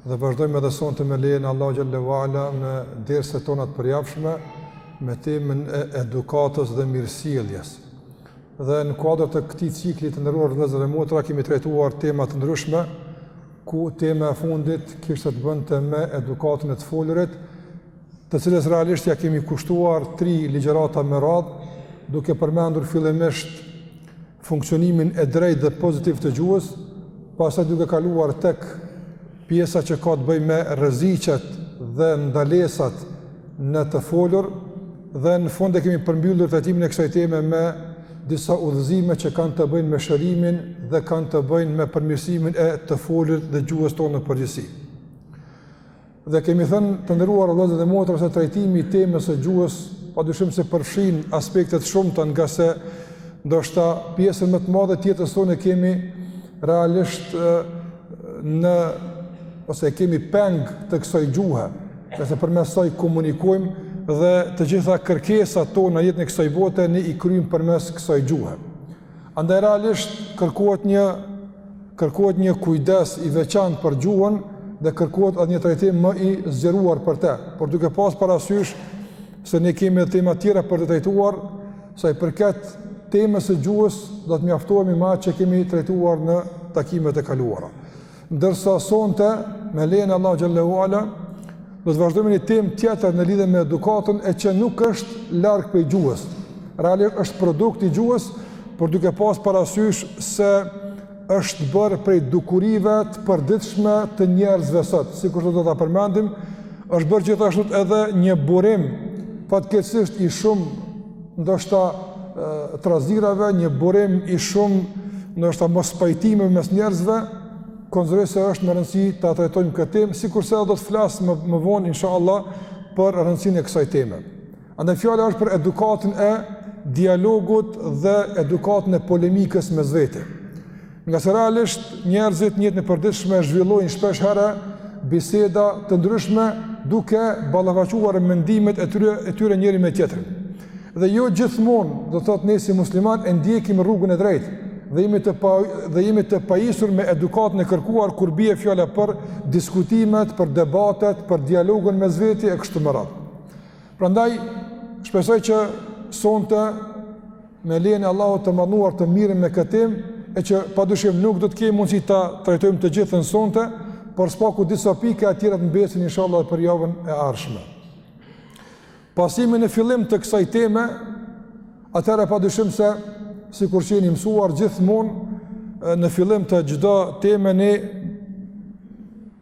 Dhe vazhdojmë edhe sonte me lejen e Allahut xhel-le ue ala me dersat tona të përjavshme me temën e edukatës dhe mirësjelljes. Dhe në kuadër të këtij cikli të nderuar vëllezër dhe motra kemi trajtuar tema të ndryshme ku tema e fundit kishte të bënte me edukatën e të folurit, të cilës realisht ja kemi kushtuar tri ligjërata me radhë, duke përmendur fillimisht funksionimin e drejtë dhe pozitiv të gjuhës, pastaj duke kaluar tek pjesa që ka të bëjë me rreziqet dhe ndalesat në të folur dhe në fund e kemi përmbyllur trajtimin e kësaj teme me disa udhëzime që kanë të bëjnë me shërimin dhe kanë të bëjnë me përmirësimin e të folurit dhe gjuhës tonë në përgjithësi. Dhe kemi thënë të nderuar vëllezër dhe motra se trajtimi i temës së gjuhës padyshim se përfshin aspekte të shumta ngase ndoshta pjesën më të madhe të jetës tonë e kemi realisht në ose e kemi peng të kësaj gjuhe, ngase përmes saj komunikojmë dhe të gjitha kërkesat tona në jetën e kësaj bote ne i kryjmë përmes kësaj gjuhe. Andaj realisht kërkohet një kërkohet një kujdes i veçantë për gjuhën dhe kërkohet edhe një trajtim më i zgjeruar për të. Por duke pas parasysh se ne kemi edhe tema tjera për të trajtuar, sa i përket temës së gjuhës, do të mjaftohemi me atë që kemi trajtuar në takimet e kaluara. Ndërsa sonte, me lejen e Allahut xhel-le ue ala, do të vazhdojmë një temë tjetër në lidhje me edukatën e që nuk është larg prej gjuhës. Realisht është produkt i gjuhës, por duke pas parasysh se është bërë prej dukurive të përditshme të njerëzve sot, sikur që do ta përmendim, është bërë gjithashtu edhe një burim, fatkeqësisht i shumë ndoshta trazirave, një burim i shumë, ndoshta mospajtimeve mes njerëzve, konsideroj se është me rëndësi ta trajtojmë këtë temë, sikurse edhe do të flas më, më vonë, insha Allah, për rëndësinë e kësaj teme. Andaj fjala është për edukatën e dialogut dhe edukatën e polemikës mes veti. Ngase realisht njerëzit në jetën e përditshme zhvillojnë shpeshherë biseda të ndryshme duke ballafaquar mendimet e tyre, e tyre njëri me tjetrin. Dhe jo gjithmonë, do të thotë ne si muslimanë, e ndjekim rrugën e drejtë dhe jemi të pa, dhe jemi të pajisur me edukatën e kërkuar kur bie fjala për diskutimet, për debatet, për dialogun mes veti e kështu me radhë. Prandaj shpresoj që sonte me lejen e Allahut të nderuar, të merremi me këtë temë, e që padyshim nuk do të kemi mundësi ta trajtojmë të gjithën sonte, por s'paku disa pika e tjerat të mbesin inshallah për javën e ardhshme. Pasi jemi në fillim të kësaj teme, atëherë padyshim se sikur jeni mësuar gjithmonë në fillim të çdo teme ne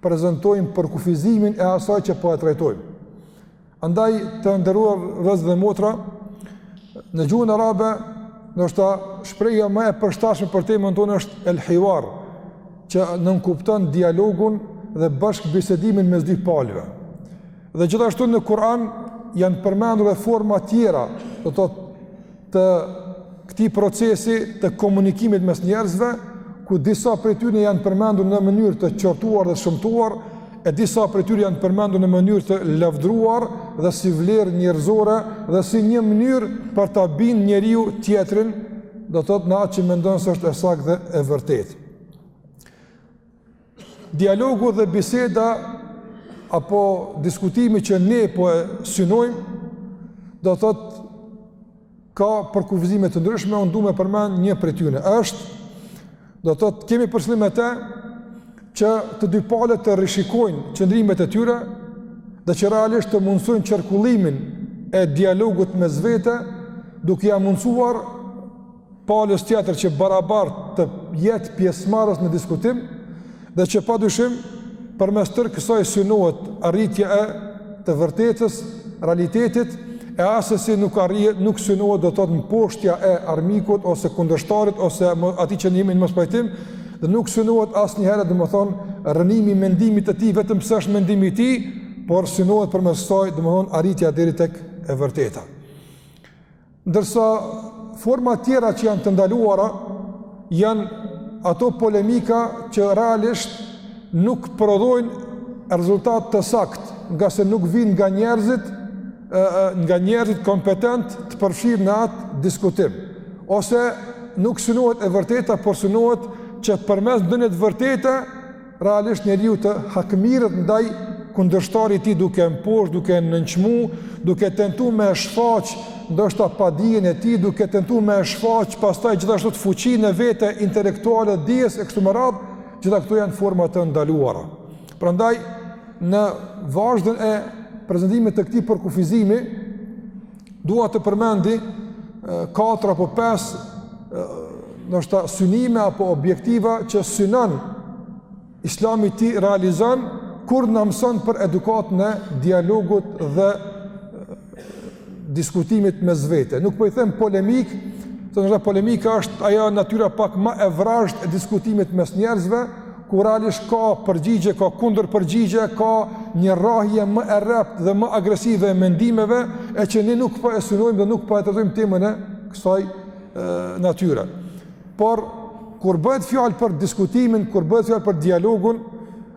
prezentojmë përkufizimin e asaj që po e trajtojmë. Andaj të nderuar vëllezër dhe motra, në gjuhën arabe, ndoshta shprehja më e përshtatshme për temën tonë është el-hiwar, që nënkupton dialogun dhe bashkëbisedimin mes dy palëve. Dhe gjithashtu në Kur'an janë përmendur edhe forma të tjera, do të thotë të këtij procesi të komunikimit mes njerëzve, ku disa prej tyre janë përmendur në mënyrë të qortuar dhe shëmtuar, e disa prej tyre janë përmendur në mënyrë të lavdruar dhe si vlerë njerëzore dhe si një mënyrë për ta bindë njeriu tjetrin, do të thotë në atë që mendon se është e saktë dhe e vërtetë. Dialogu dhe biseda apo diskutimi që ne po e synojmë do të thotë ka përkufizime të ndryshme, unë du me përmend një prej tyre. Është do të thotë kemi për qëllim me te që të dy palët të rishikojnë qëndrimet e tyre dhe që realisht të mundësojnë qarkullimin e dialogut mes vete duke ia mundësuar palës tjetër që barabartë të jetë pjesëmarrës në diskutim dhe që padyshim përmes tërë kësaj synohet arritja e të vërtetës, realitetit e assesi nuk, nuk synohet do të thotë mposhtja e armikut ose kundërshtarit ose atij që jemi në mospajtim dhe nuk synohet asnjëherë domethënë rrënimi i mendimit të tij vetëm pse është mendimi i tij, por synohet përmes kësaj domethënë arritja deri tek e vërteta. Ndërsa forma tjera që janë të ndaluara janë ato polemika që realisht nuk prodhojnë rezultat të saktë, ngase nuk vijnë nga njerëzit, nga njerëzit kompetentë të përfshirë në atë diskutim. Ose nuk synohet e vërteta, por synohet që përmes ndonjë të vërtete realisht njeriu të hakmerret ndaj kundërshtarit të tij duke e mposht, duke e nënçmu, duke tentu me e shfaq, ndoshta padijen e tij, duke tentu me e shfaq, pastaj gjithashtu fuqinë e vet intelektuale dijes e kështu me radhë, gjitha këto janë forma të ndaluara. Prandaj, në vazhden e prezentimit të këtij përkufizimi, Dua të përmendi katër apo pesë ndoshta synime apo objektiva që synon islami t'i realizon kur na mëson për edukatën e dialogut dhe diskutimit mes vete. Nuk po i them polemikë, se ndoshta polemika është ajo natyra pak ma e vrazhdë e diskutimit mes njerëzve, ku realisht ka përgjigje, ka kundërpërgjigje, ka një rrahje më e rreptë dhe më agresive e mendimeve, e që ne nuk pa po e synojmë dhe nuk pa po e tentojmë temën e kësaj e, natyre. Por, kur bëhet fjalë për diskutimin, kur bëhet fjalë për dialogun,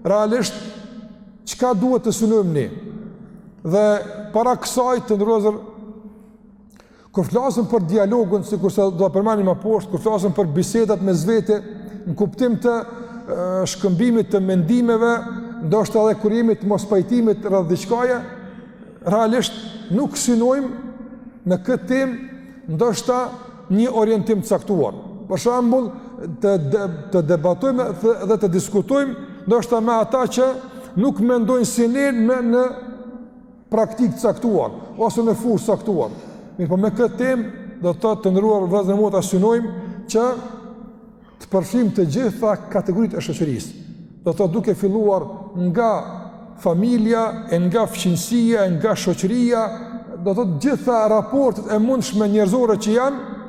realisht, çka duhet të synojmë ne? Dhe para kësaj të nderuar vëllezër, Kur flasim për dialogun, sikurse do ta përmendim më poshtë, kur flasim për bisedat mes vete, në kuptim të shkëmbimit të mendimeve, ndoshta edhe kur jemi të mospajtimit rreth diçkaje, realisht nuk synojmë në këtë temë, ndoshta një orientim të caktuar. Për shembull, të, de, të debatojmë dhe të diskutojmë, ndoshtë me ata që nuk mendojnë si ne në, në praktikë të caktuar ose në fushë të caktuar. Mirëpo me këtë temë do të të nderuar vëllezër mund ta synojmë që të përfshijmë të gjitha kategoritë e shoqërisë. Do të duke filluar nga familja, e nga fqinjësia, e nga shoqëria, do të gjitha raportet e mundshme njerëzore që janë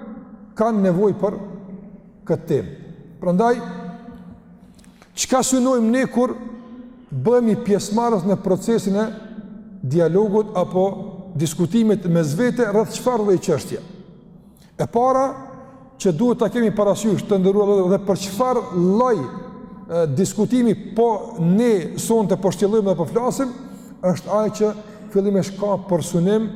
kanë nevojë për këtë temë. Prandaj Çka synojmë ne kur bëhemi pjesëmarrës në procesin e dialogut apo diskutimit mes vete rreth çfarëdo lloj çështje. E para që duhet ta kemi parasysh të nderuar dhe për çfarë lloj diskutimi po ne sonte po shtjellojmë dhe po flasim, është ai që fillimisht ka për synim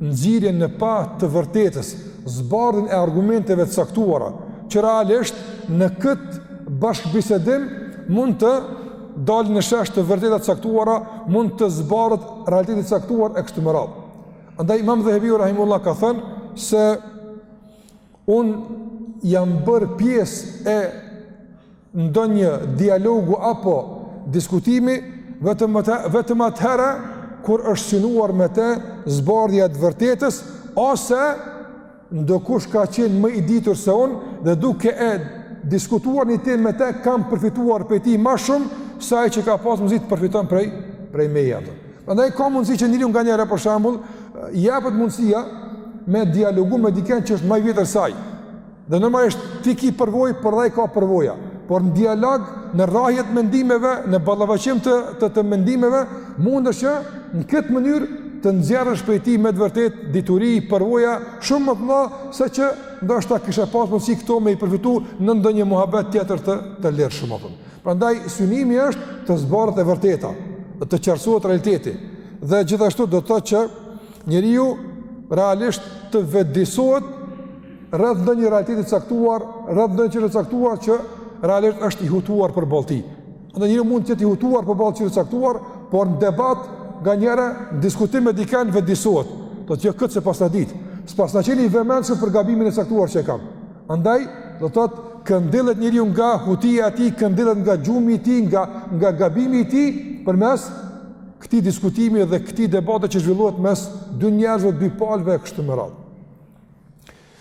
nxjerrjen në pah të vërtetës, zbardhjen e argumenteve të caktuara, që realisht në këtë bashkëbisedim mund të dalin në shesh të vërteta të caktuara, mund të zbardhet realiteti i caktuar e kështu me radhë. Andaj Imam Dhehebiu rahimehullah ka thënë se Unë jam bërë pjesë e ndonjë dialogu apo diskutimi vetëm atë vetëm atëherë kur është synuar me te zbardhja e të vërtetës ose ndokush ka qenë më i ditur se unë dhe duke e diskutuar një temë me te kam përfituar prej tij ma shumë se ai që ka pas mundësi të përfiton prej prej meje atë. Prandaj ka mundësi që njeriu nganjëherë për shembull jepet mundësia me dialogu me dikën që është më i vjetër se ai. Dhe normalisht ti ki përvojë, por edhe ai ka përvoja. Por në dialog, në rrahje të mendimeve, në ballafaqim të të, të mendimeve, mundesh që në këtë mënyrë të nxjerrësh prej tij me të vërtet dituri, përvoja shumë më të madhe se që ndoshta kishe pas mundësi këto me i përfitu në ndonjë muhabet tjetër të të lirshëm apo. Prandaj synimi është të zbardhet e vërteta, dhe të qartësohet realiteti. Dhe gjithashtu do të thotë që njeriu realisht të vetëdijsohet rreth ndonjë realiteti të caktuar, rreth ndonjë çështje të caktuar që realisht është i hutuar përballë tij. Andaj njeriu mund të jetë i hutuar përballë të caktuar, por në debat nganjëherë në diskutim me dikën vetëdijsohet. Do të thotë jo këtë s'e paskna ditë, s'paskna qenë i vëmendshëm për gabimin e caktuar që e kam. Andaj, do të thotë, këndillet njeriu nga hutia e tij, këndillet nga gjumi i tij, nga nga gabimi i tij përmes këtij diskutimi dhe këtij debati që zhvillohet mes dy njerëzve, dy palëve e kështu me radhë.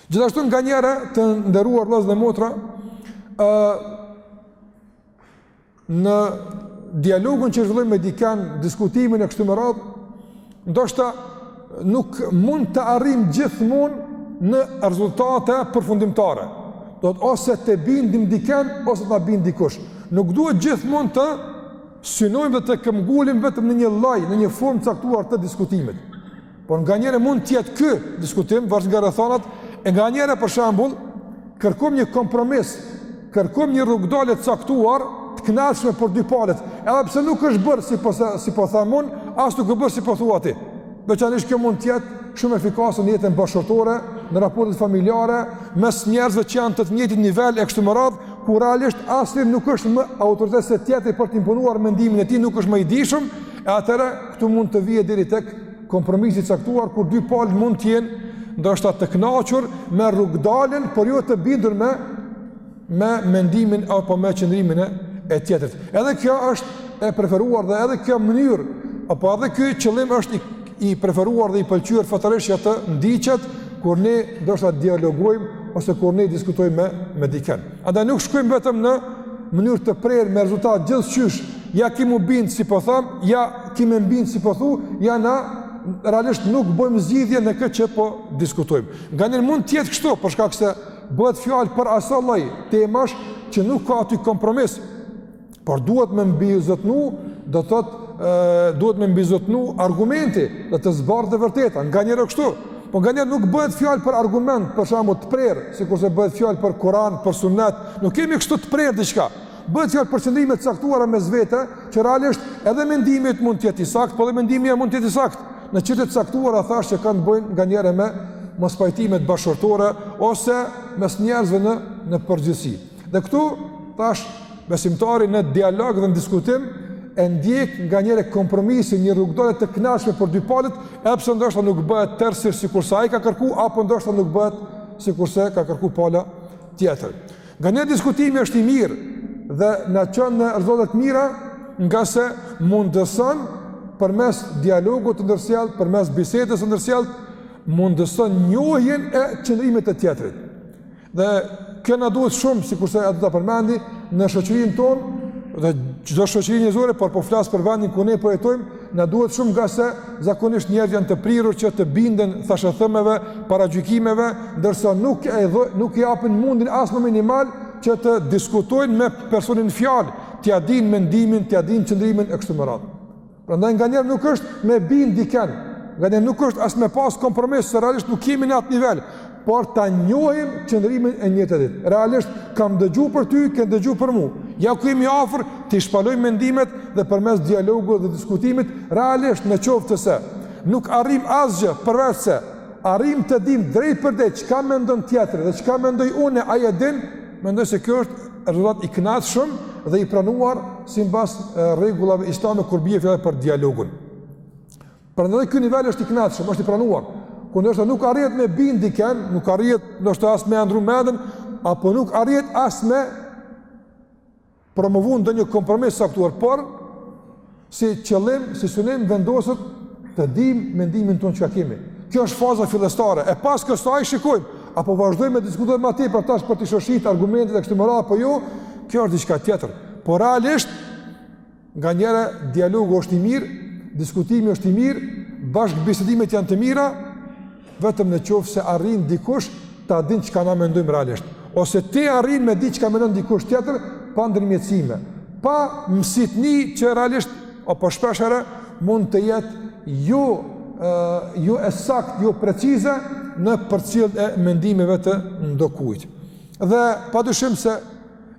Gjithashtu nganjëherë të nderuar vëllezër dhe motra, ë Në dialogun që zhvillojmë me dikën, diskutimin e kështu me radhë, ndoshta nuk mund të arrijmë gjithmonë në rezultate përfundimtare. Do të thotë ose të bindim dikën ose të na bind dikush. Nuk duhet gjithmonë të synojmë dhe të këmbgulim vetëm në një lloj, në një formë të caktuar të diskutimit. Por nganjëherë mund të jetë ky diskutim varësisht nga rrethanat e nganjëherë për shembull kërkojmë një kompromis, kërkojmë një rrugëdalje të caktuar të kënaqshme për dy palët, edhe pse nuk është bërë si po si po them unë, as nuk është bërë si po thua ti. Veçanërisht kjo mund të jetë shumë efikase në jetën bashkëshortore, në raportet familjare, mes njerëzve që janë të të njëjtit nivel e kështu me radhë, ku realisht asnjë nuk është më autoritet se tjetri për të imponuar mendimin e tij, nuk është më i dijshëm, E atëherë këtu mund të vihet deri tek kompromisi i caktuar kur dy palë mund të jenë ndoshta të kënaqur me rrugëdaljen, por jo të bindur me me mendimin apo me qëndrimin e tjetrit. Edhe kjo është e preferuar dhe edhe kjo mënyrë apo edhe ky qëllim është i, i preferuar dhe i pëlqyer fetarisht që të ndiqet kur ne ndoshta dialogojmë ose kur ne diskutojmë me me dikën. Andaj nuk shkojmë vetëm në mënyrë të prerë me rezultat gjithqysh, ja ki m'u bind si po them, ja ki me më bind si po thu, ja na realisht nuk bëjmë zgjidhje në këtë që po diskutojmë. Nganjëherë mund të jetë kështu për shkak se bëhet fjalë për asilloj temash që nuk ka aty kompromis. Por duhet me mbizotnu, do të thotë, duhet me mbizotnu argumenti dhe të zbardhet e vërteta, nganjëherë kështu. Po nganjëherë nuk bëhet fjalë për argument, për shembull të prerë, sikurse bëhet fjalë për Kur'an, për Sunet, nuk kemi kështu të prerë diçka. Bëhet fjalë për qëndrime të caktuara mes vete, që realisht edhe mendimi yt mund të jetë i saktë, po edhe mendimi jem mund të jetë i saktë. Në çështje të caktuara thashë që kanë të bëjnë nganjëherë me mospajtimet bashkëshortore ose mes njerëzve në përgjithësi. Dhe këtu tash besimtari në dialog dhe në diskutim e ndjek nganjëherë kompromisin, një rrugëdalje të knashme për dy palët, edhe pse ndoshta nuk bëhet tërësisht sikurse ai ka kërku, apo ndoshta nuk bëhet sikurse ka kërku pala tjetër. Nganjëherë diskutimi është i mirë dhe na çon në rezultate të mira, ngase mundëson përmes dialogut të ndërsjellë, përmes bisedës të ndërsjellë, mundëson njohjen e qëndrimit të tjetrit. Dhe kjo na duhet shumë, sikurse do ta përmendi në shoqërinë tonë dhe çdo shoqëri njerëzore, por po flas për vendin ku ne po jetojmë, na duhet shumë ngase zakonisht njerëzit janë të prirur që të binden thashethemeve, paragjykimeve, ndërsa nuk e dhë, nuk i japin mundin as më minimal që të diskutojnë me personin në fjalë, t'ia dinë mendimin, t'ia dinë qëndrimin e kështu me radhë. Prandaj nganjëherë nuk është me bind diken, nganjëherë nuk është as me pas kompromis se realisht nuk jemi në atë nivel, por ta njohim qëndrimin e njëri-tjetrit. Realisht kam dëgju për ty, ke dëgju për mu. Ja ku jemi afër, t'i shpalosim mendimet dhe përmes dialogut dhe diskutimit, realisht në qoftë se nuk arrim asgjë, përveç se, arrim të dim drejtpërdrejt çka mendon tjetri dhe çka mendoj une, ai e din, mendoj se kjo është rezultat i kënaqshëm dhe i pranuar sipas rregullave islame kur bie fjala për dialogun. Prandaj ky nivel është i kënaqshëm, është i pranuar, kur ndoshta nuk arrihet me bind diken, nuk arrihet ndoshta as me ia ndrru mendën, apo nuk arrihet as me promovu ndonjë kompromis i caktuar, por Si qëllim, si synim vendoset të dimë mendimin tonë çka kemi. Kjo është faza fillestare. E pas kësaj shikojmë apo vazhdojmë me diskutu më tepër tash për t'i shoshit argumentet e kështu me radhë apo jo. Kjo është diçka tjetër. Por realisht nganjëherë dialogu është i mirë, diskutimi është i mirë, bashkëbisedimet janë të mira, vetëm në qoftë se arrin dikush ta din çka na mendojmë realisht, ose ti arrin me di çka mendon dikush tjetër, pa ndërmjetësime, pa mësitni që realisht, apo shpeshherë, mund të jetë jo, jo e saktë, jo precize në përcjelljen e mendimeve të ndokujt. Dhe pa dyshim se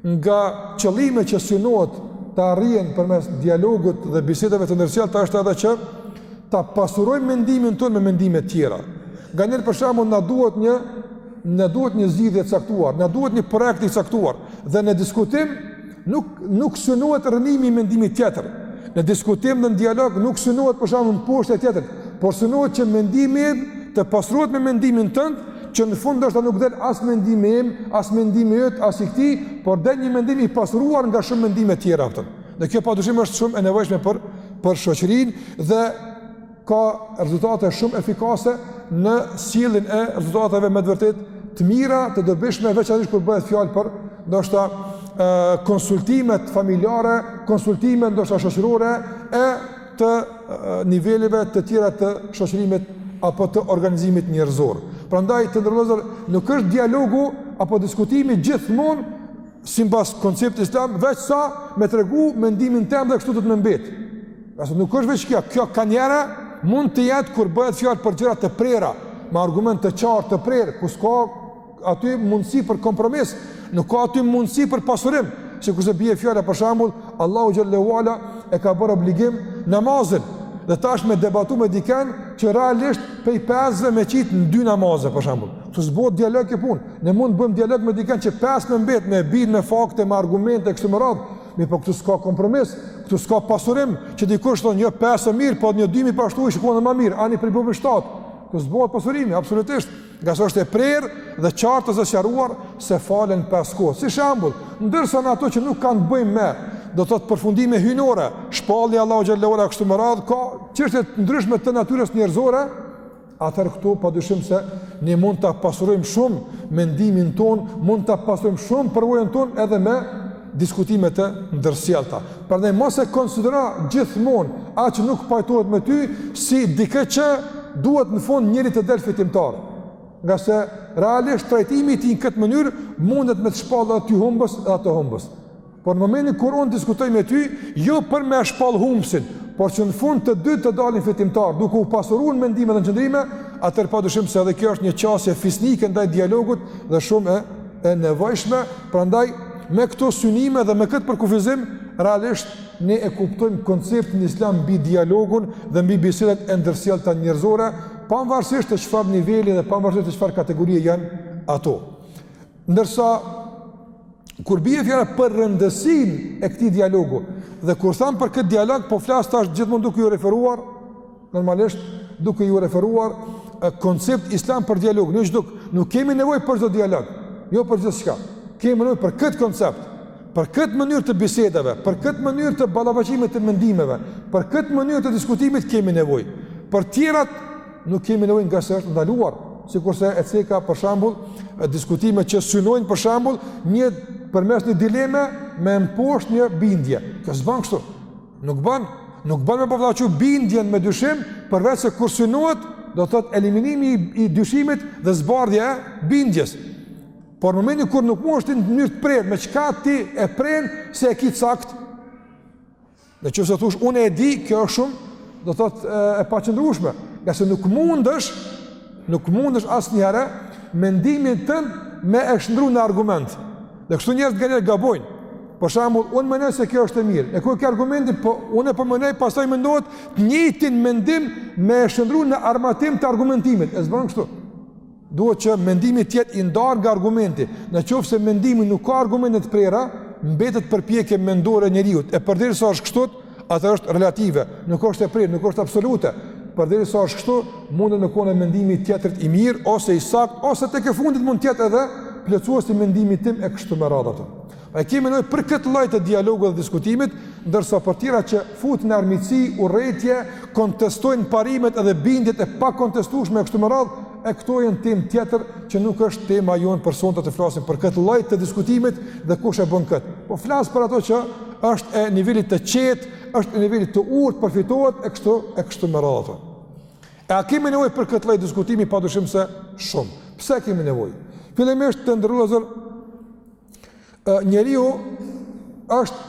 Nga qëllimet që synohet të arrihen përmes dialogut dhe bisedave të ndërsjellta është edhe që ta pasurojmë mendimin tonë me mendime të tjera. Nganjëherë për shembull na duhet një na duhet një zgjidhje e caktuar, na duhet një projekt i caktuar dhe në diskutim nuk nuk synohet rrënimi i mendimit tjetër. Në diskutim dhe në dialog nuk synohet për shembull mposhtja e tjetrit, por synohet që mendimi të pasurohet me mendimin tënd që në fund ndoshta nuk del as mendimi im, as mendimi yt, as i këtij, por del një mendim i pasuruar nga shumë mendime të tjera këtu. Dhe kjo padyshim është shumë e nevojshme për për shoqërinë dhe ka rezultate shumë efikase në sjelljen e rezultateve me të vërtetë të mira, të dobishme veçanërisht kur bëhet fjalë për ndoshta konsultimet familjare, konsultimet ndoshta shoqërore e të niveleve të tjera të shoqërimit apo të organizimit njerëzor. Prandaj të nderuar nuk është dialogu apo diskutimi gjithmonë sipas konceptit islam, veç sa me tregu mendimin tem dhe kështu do të mbet. Ose nuk është veç kjo, kjo kanjëherë mund të jetë kur bëhet fjalë për gjëra të prera, me argument të qartë të prerë, ku s'ka aty mundësi për kompromis, nuk ka aty mundësi për pasurim, sikurse bie fjala për shembull, Allahu xhele ue ala e ka bërë obligim namazin, dhe tash me debatu me diken që realisht pej pesve me qitë në dy namaze, për shembull. Këtu s'bon dialogu punë, ne mund të bëjmë dialog me diken që pes me mbet, me bind, me fakte, me argumente, e kështu me radhë, mirëpo këtu s'ka kompromis, këtu s'ka pasurim, që dikush thotë, jo pesë o mirë, po një dymi pashtu i shikonë më mirë, ani pe i bojmë shtatë, këtu s'bohet pasurimi, absolutisht, Ngase është e prerë dhe qartë e sqaruar se falen pesë kohë. Si shembull, ndërsa në ato që nuk kanë të bëjnë me, domethënë përfundime hyjnore, shpallje Allahu xhele ue ala kështu me radhë, ka çështje të ndryshme të natyrës njerëzore, atëherë këtu padyshim se ne mund ta pasurojmë shumë mendimin tonë, mund ta pasurojmë shumë përvojën tonë edhe me diskutime të ndërsjellta. Prandaj mos e konsidero gjithmonë atë që nuk pajtohet me ty si dikë që duhet në fund njëri të del fitimtar. Ngase realisht trajtimi i tij në këtë mënyrë mundet me të shpallë edhe ty humbës edhe atë humbës. Por në momentin kur unë diskutoj me ty, jo për me shpallë humbësin, por që në fund të dy të dalim fitimtar, duke u pasuruar mendime dhe qëndrime, atëherë padyshim se edhe kjo është një qasje fisnike ndaj dialogut dhe shumë e e nevojshme, prandaj me këto synime dhe me këtë përkufizim realisht ne e kuptojmë konceptin islam mbi dialogun dhe mbi bisedat e ndërsjellta njerëzore, pavarësisht të çfarë niveli dhe pavarësisht të çfarë kategorie janë ato. Ndërsa kur bie fjala për rëndësinë e këtij dialogu dhe kur thamë për këtë dialog po flas tash gjithmonë duke iu referuar normalisht duke ju referuar koncept islam për dialog, jo çdo nuk kemi nevojë për çdo dialog, jo për gjithçka. Kemi nevojë për këtë koncept, për këtë mënyrë të bisedave, për këtë mënyrë të ballafaqimit të mendimeve, për këtë mënyrë të diskutimit kemi nevojë. Për tjerat nuk kemi nevojë ngase është ndaluar, sikurse e ceka për shembull diskutime që synojnë për shembull një përmes një dileme me mposht një bindje. Kjo s'bën kështu. Nuk bën, nuk bën me ballafaqu bindjen me dyshim, përveç se kur synohet, do të thotë eliminimi i, i dyshimit dhe zbardhja e bindjes. Por në momentin kur nuk munesh ti mënyrë të prerë, me çka ti e pren se e ke sakt? Në qoftë se thush unë e di, kjo është shumë, do thotë e, e paqëndrueshme, ngase nuk mundësh, nuk mundësh asnjëherë mendimin tënd me e shndru në argument. Dhe kështu njerëzit kanjëherë gabojnë. Për shembull, unë mendoj se kjo është e mirë. E ku e ki argumentin? Po unë po mendoj, pastaj mendohet të njëjtin mendim me e shndru në armatim të argumentimit. E s'bon kështu. Duhet që mendimi të jetë i ndarë nga argumenti. Në qoftë se mendimi nuk ka argumente të prera, mbetet përpjekje mendore e njeriut. E përderisa është kështu, Atë është relative, nuk është e prerë, nuk është absolute. Përderisa është kështu, mundet me kon mendimi i tjetrit i mirë, ose i saktë, ose tek e fundit mund të jetë edhe, plotësues i mendimit tim e kështu me radhë ato. A e kemi nevojë për këtë lloj të dialogut dhe diskutimit, ndërsa për tjera që futin në armiqësi, urrejtje, kontestojnë parimet edhe bindjet e pakontestushme e kështu me radhë, e këto janë temë tjetër që nuk është tema jonë për sonte të flasim për këtë lloj të diskutimit dhe kush e bën kët. Po flas për ato që është e nivelit të qetë, është e nivelit të urtë, përfitohet e kështu e kështu me radhë. E a kemi nevojë për këtë lloj diskutimi padyshim se shumë. Pse kemi nevojë? Fillimisht të nderuar njeriu është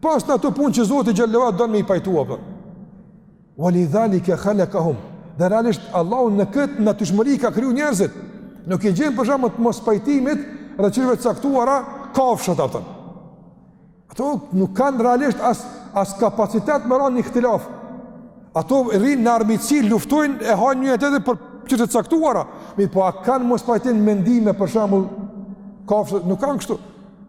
Po është në ato punë që Zoti xhallahu don me i pajtua për. Wali dhalika khalaqahum. Dhe realisht Allahu në këtë natyrshmëri ka kriju njerëzit. Nuk i gjen për shembull të mospajtimit rreth çështjeve të caktuara kafshët ato. Ato nuk kanë realisht as as kapacitet me ra në ihtilaf. Ato rrin në armiqësi, luftojnë e hanë njëna tjetrën për çështje të caktuara. Mirëpo a kanë mospajtim mendime për shembull kafshët nuk kanë kështu.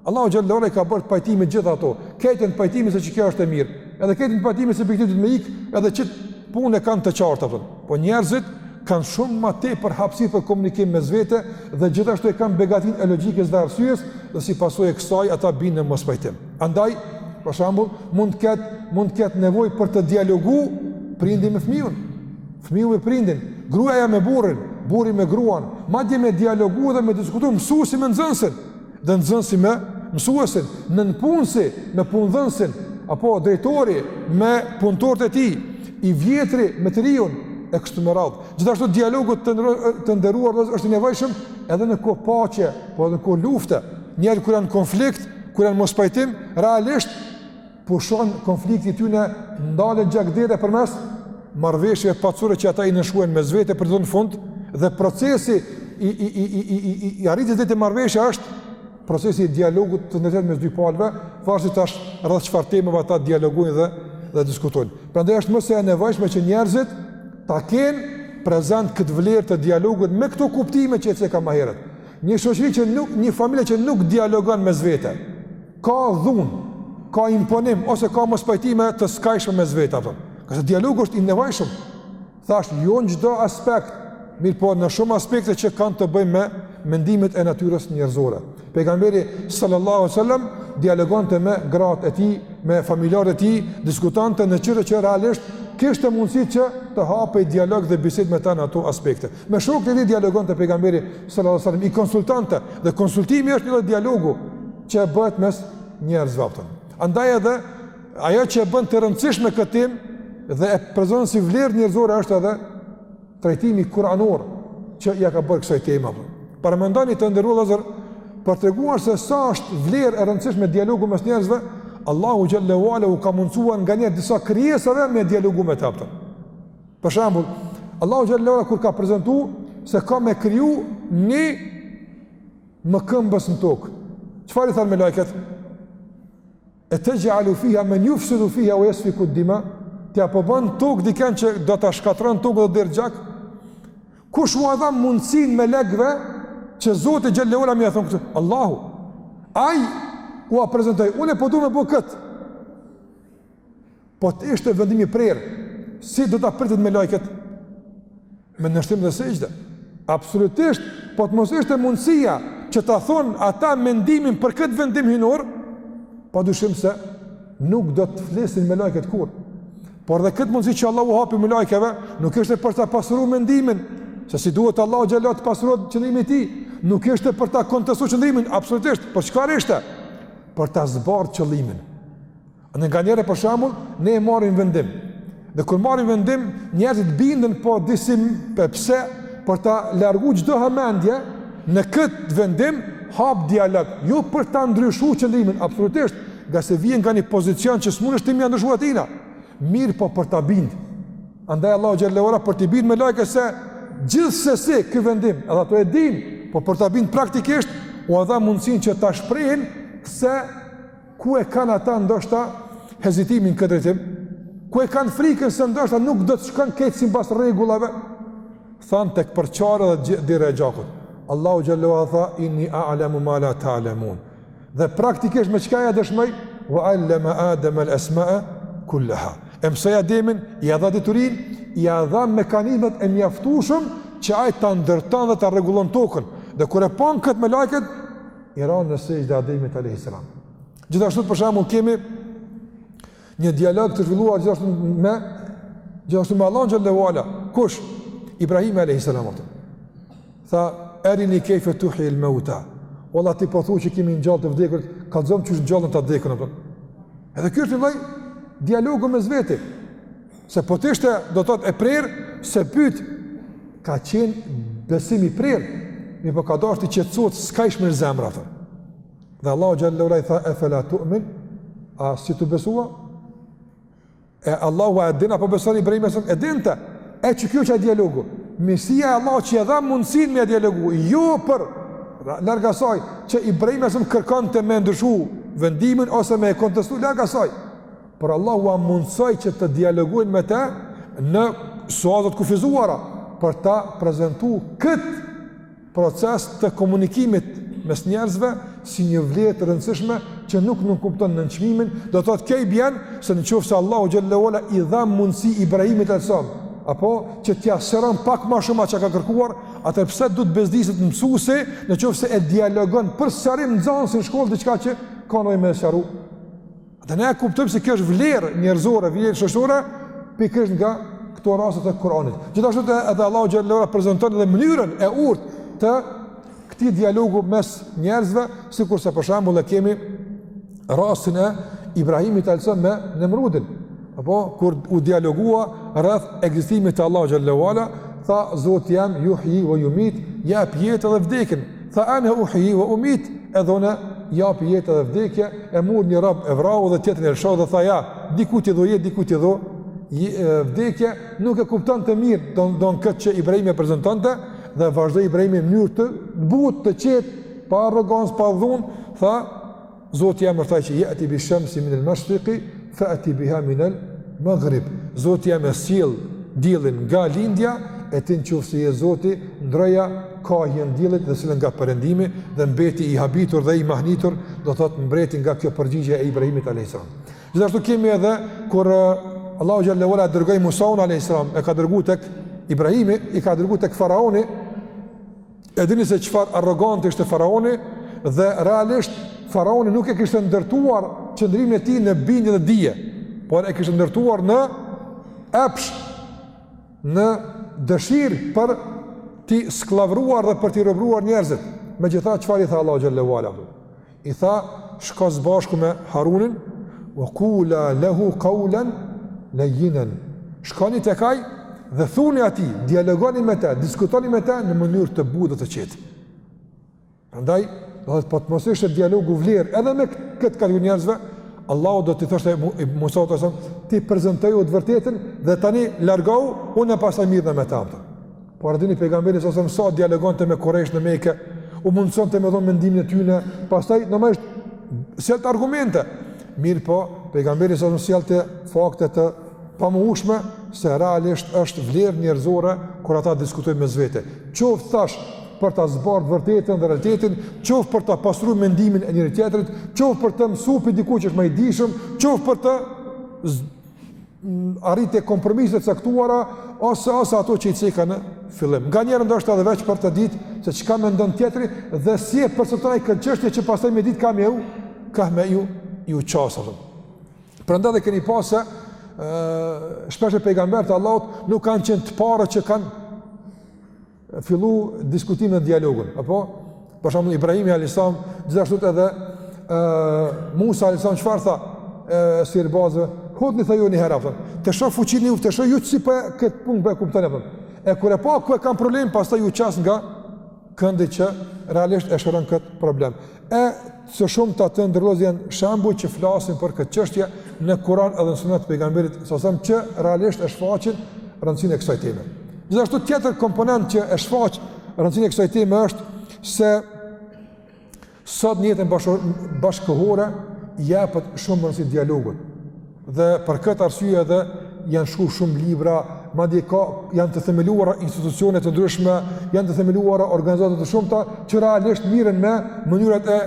Allahu xhel-le ue ala i ka bërë të pajtume gjithë ato. Krejt janë të pajtume se që kjo është e mirë. Edhe krejt janë të pajtume se pikëtisht me ik, edhe qit punë e kanë të qarta apo. Po njerëzit kanë shumë ma tepër hapësirë për komunikim mes vete dhe gjithashtu e kanë begatinë e logjikës dhe arsyes dhe si pasojë e kësaj ata bien në mospajtim. Andaj, për shembull, mund të ketë mund të ketë nevojë për të dialogu prindi me fëmijën, fëmiu me prindin, gruaja me burrin, burri me gruan, madje me dialogu dhe me diskutu mësuesi me nxënësin. dhe nxënësi me mësuesin, nëpunësi me punëdhënësin, apo drejtori me punëtorët e tij, i vjetri me të riun e kështu me radhë. Gjithashtu dialogu të nderuar vëllezër është i nevojshëm edhe në kohë paqe, po edhe në kohë lufte. Njerëz kur janë konflikt, kur janë mospajtim, realisht pushon konflikti i tyre ndalet gjakderdhja përmes marrëveshjeve paqësore që ata i nënshkruajnë mes vete për të në fund dhe procesi i, i, i, i, i, i, i arritjes deri te marrëveshja është procesi i dialogut të ndërtuar mes dy palëve varet tash rreth çfarë temave ata dialogojnë dhe, dhe diskutojnë prandaj është më se e nevojshme që njerëzit ta kenë prezent këtë vlerë të dialogut me këto kuptime që e ceka ma herët një shoqëri që nuk një familje që nuk dialogon mes vete Ka dhunë, ka imponim, ose ka mospajtime të skajshme mes vete, apo. Këse dialogu është i nevojshëm, thashë, jo në çdo aspekt, mirëpo në shumë aspekte që kanë të bëjmë me mendimet e natyrës njerëzore. Pejgamberi sallallahu sallam, dialogonte me gratë e tij, me familjarët e tij, diskutonte në gjëra që realisht kishte mundësi që të hapej dialog dhe bisedë me ta në ato aspekte. Me shokët e tij dialogonte pejgamberi sallallahu alajhi wasallam, i konsultonte dhe konsultimi është një lloj dialogu që bëhet mes njerëzve apo. Andaj edhe ajo që e bën të rëndësishme këtë temë dhe e prezanton si vlerë njerëzore është edhe trajtimi kuranor që ia ka bërë kësaj teme apo. Paramendoni të nderuar vëllezër për të treguar se sa është vlerë e rëndësishme dialogu mes njerëzve, Allahu xhele ue ala u ka mundësuar nganjëherë disa krijesave me dialogu me të. Për shembull, Allahu xhele ue ala kur ka prezantuar se ka me kriju një mëkëmbës në tokë. Çfarë i thanë melaiket? E texhalu fiha men jufsidu fiha ue jesfikud dima, ti a po bën në tokë dikënd që do ta shkatërron tokën dhe derdh gjak, kush ua dha mundësinë melaikeve që Zotit xhele ue ala me ia thënë këtë? Allahu, ai ua prezantoi, unë e po du me bo këtë. Po të ishte vendim i prerë, si do ta pritnin melaiket? Me nënshtrim dhe sexhde. Absolutisht, po të mos ishte mundësia që ta thonë ata mendimin për këtë vendim hyjnor, pa dyshim se nuk do të flisnin melaiket kurrë. Por edhe këtë mundësi që Allah u hapi melaikeve, nuk ishte për ta pasuru mendimin, se si duhet Allahut xhele ala t'i pasurohet qëndrimi i tij, nuk ishte për ta kontestu qëndrimin, absolutisht, por çka ishte? Për ta zbardh qëllimin. Dhe nganjëherë për shambull, ne e marrim vendim. Dhe kur marrim vendim, njerëzit bindën po disi me pse, për ta largu çdo hamendje, në këtë vendim, hap dialog, jo për ta ndryshu qëndrimin, absolutisht, ngase vjen nga një pozicion që s'munesh ti m'ia ndryshu atina, mirëpo për ta bindë. Andaj Allahu xhel-le ue ala për t'i bindë melaiket se gjithsesi ky vendim, edhe ato e dinë, po për ta bindë praktikisht, ua dha mundësinë që ta shprehin se Ku e kanë ata ndoshta hezitimin këtë drejtim? Ku e kanë frikën se ndoshta nuk do të shkon kjo sipas rregullave? Thanë te përçarja dhe derdhja e gjakut. Allahu xhel-le ue ala tha inni a'lamu ma la ta'lamun. Dhe praktikisht me çka ia dëshmoi? Wa allama Adam al-asma'a kullaha. E mësoi Ademin, ia dha diturinë, ia dha mekanizmat e mjaftueshëm që ai ta ndërton dhe ta rregullon tokën. Dhe kur e panë këtë melaiket, i ranë në sexhde Ademit alayhis salam. Gjithashtu për shembull kemi një dialog të zhvilluar gjithashtu me gjithashtu me Allahun xhel-le ue ala. Kush? Ibrahimi alayhis salam, a kupton. Tha erini kayfa tuhyi al-mauta. Allah ti po thua që ke me i ngjallë të vdekurit, kallzom qysh ngjallen të vdekurit, a kupton. Edhe ky është një lloj dialogu mes veti. Se po të ishte, do thotë e prerë, s'e pyt, ka qenë besim i prerë, mirëpo ka dashtë t'i qetësohet skajshmërisht zemra, thotë. Dhe Allahu xhel-le ue ala i tha, e fela tu min, a s'je tu besu a? E Allahu a e din a po beson Ibrahimi alejhi selam, e dinte, e që kjo që e dialogu, mirësia e Allahut që i dha mundësinë me dialogu, jo për, larg asaj, që Ibrahimi alejhi selam kërkonte me e ndryshu vendimin, ose me e kontestu, larg asaj, Por Allahu ua mundësoi që të dialogojnë me te në suaza të kufizuara për ta prezentu këtë proces të komunikimit mes njerëzve si një vlerë të rëndësishme që nuk nënkupton nënçmimin do të thotë kjo i bjen se në qoftë se Allahu xhel-le ue ala i dha mundësi Ibrahimit alejhi selam apo që t'ia sqaron pak ma shumë atë që ka kërkuar atëherë pse duhet të bezdiset mësusi në qoftë se e dialogon për sqarim nxanësin në shkollë diçka që ka nevojë me e sqaru Dhe ne e kuptojmë se kjo është vlerë njerëzore, vlerë shoqërore, pikërisht nga këto raste të Kuranit. Gjithashtu edhe Allahu xhel-le ue ala prezanton edhe mënyrën e urtë të këtij dialogu mes njerëzve, sikurse për shembull e kemi rastin e Ibrahimit alejhi selam me Nemrudin. Apo kur u dialogua rreth ekzistimit të Allahut xhel-le ue ala, tha Zoti jem yuhyi wa yumit, jep jetë dhe vdekje. Tha ana uhyi wa umit, edhe unë jap jetë dhe vdekje, e mori një rob e vrau dhe tjetrin e lëshoi dhe tha ja, dikujt i dhashë jetë, dikujt i dhashë vdekje, nuk e kuptonte mirë don, don këtë që Ibrahimi e prezentonte, dhe vazhdoi Ibrahimi në mënyrë të butë të qetë, pa arrogancë, pa dhunë, tha, Zoti jem tha që yati bi shamsi min al-mashriqi fa'ti biha min al-maghrib. Zoti jem e sjell diellin nga lindja e ti qoftë se je Zoti ndrroja kahjen diellit dhe sille nga perëndimi dhe mbeti i habitur dhe i mahnitur do thot mbreti nga kjo përgjigje e Ibrahimit alayhis salam. Gjithashtu kemi edhe kur eh, Allahu xhalla wa ala e dërgoi Musaun alayhis salam e ka dërguar tek Ibrahimi i ka dërguar tek faraoni E dini se çfarë arrogant ishte faraoni dhe realisht faraoni nuk e kishte ndërtuar qëndrimin e tij në bindje dhe dije, por e kishte ndërtuar në epsh, në dëshirë për t'i skllavëruar dhe për t'i robëruar njerëzit. Megjithatë çfarë i tha Allahu xhalla wa ala? I tha, Shko së bashku me Harunin, "Wa qula lahu qawlan layyinan." Shkoni tek ai dhe thuni atij, dialogoni me të, diskutoni me të në mënyrë të butë dhe të qetë. Prandaj, do të thotë po të mos ishte dialogu vlerë edhe me këtë kategori njerëzve, Allahu do t'i thoshte Musas, ti prezantoju të vërtetën dhe tani largohu, unë pastaj mirrna me ta. Por e dini pejgamberi sa sa sa dialogonte me Kurejsh në Mekë, u mundësonte me dhon mendimin e tyre, pastaj normalisht sjellte argumente. Mirëpo, pejgamberi sa sa sjellte fakte të pamohueshme se realisht është vlerë njerëzore kur ata diskutojnë mes vete. Qoftë thash për ta zbardhë vërtetën dhe realitetin, qoftë për ta pasuruar mendimin e njëri tjetrit, qoftë për të mësu pi dikujt që është ma i dijshëm, qoftë për të arritë kompromise të caktuara ose ose ato që i ceka në fillim. Nganjëherë ndoshta edhe veç për të ditë se çka mendon tjetri dhe si e percepton ai këtë çështje që pastaj me ditë kah me ju, kah me ju qasë. Prandaj dhe keni pa se ë shpesh pejgamberët e Allahut nuk kanë qenë të parë që kanë fillu diskutimin dhe dialogun, apo? Për shembull Ibrahimi alayhis salam, gjithashtu edhe ë Musa alayhis salam çfarë tha? ë sihirbazëve, hudhni tha ju niher apo. Të shoh fuqinë e juj, të shoh ju si po kët punë po e kuptoni apo. E kur e pa ku e kanë problem, pastaj ju qas nga këndi që realisht e shëron kët problem. E Se shumtë, të nderuar, janë shembuj që flasin për këtë çështje në Kur'an edhe në Sunet të pejgamberit sa ve sellem që realisht e shfaqin rëndësinë e kësaj teme. Gjithashtu tjetër komponent që e shfaq rëndësinë e kësaj teme është se sot në jetën bashkëkohore jepet shumë rëndësi dialogut. Dhe për këtë arsye edhe janë shkruar shumë libra, madje ka janë të themeluara institucione të ndryshme, janë të themeluara organizata të shumta që realisht mirren me mënyrat e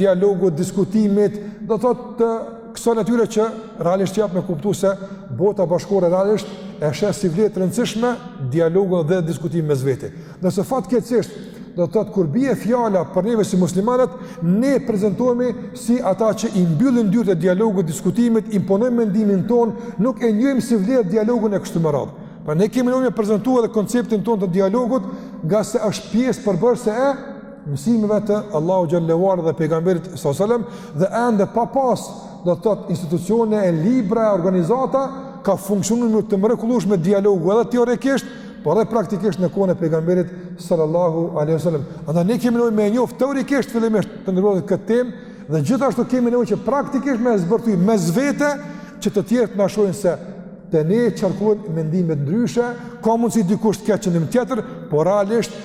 dialogut, diskutimit, do të thotë të kësaj natyre që realisht jap me kuptu se bota bashkëkohore realisht e sheh si vlerë të rëndësishme dialogu dhe diskutimi mes veti. Nëse fatkeqësisht, do të thotë kur bie fjala për neve si muslimanët, ne prezantohemi si ata që i mbyllin dyert e dialogut, diskutimit, imponojmë mendimin tonë, nuk e njohim si vlerë dialogun e kështu me radhë. Pra ne kemi nevojë me prezantu edhe konceptin tonë të dialogut, ngase është pjesë përbërëse e mësimeve të Allahut subhanehu ue teala dhe pejgamberit sallallahu alajhi wasallam dhe ende pa pas do të thotë institucione e libra e organizata ka funksionuar në mënyrë të mrekullueshme dialogu edhe teorikisht por edhe praktikisht në kohën e pejgamberit sallallahu alaihi wasallam. Andaj ne kemi nevojë me e njoft teorikisht fillimisht të nderuar këtë temë dhe gjithashtu kemi nevojë që praktikisht me zbërthy mes vete që të tjerët të na shohin se te ne qarkullojnë mendime të ndryshme, ka mundësi dikush të ketë qëndrim tjetër, por realisht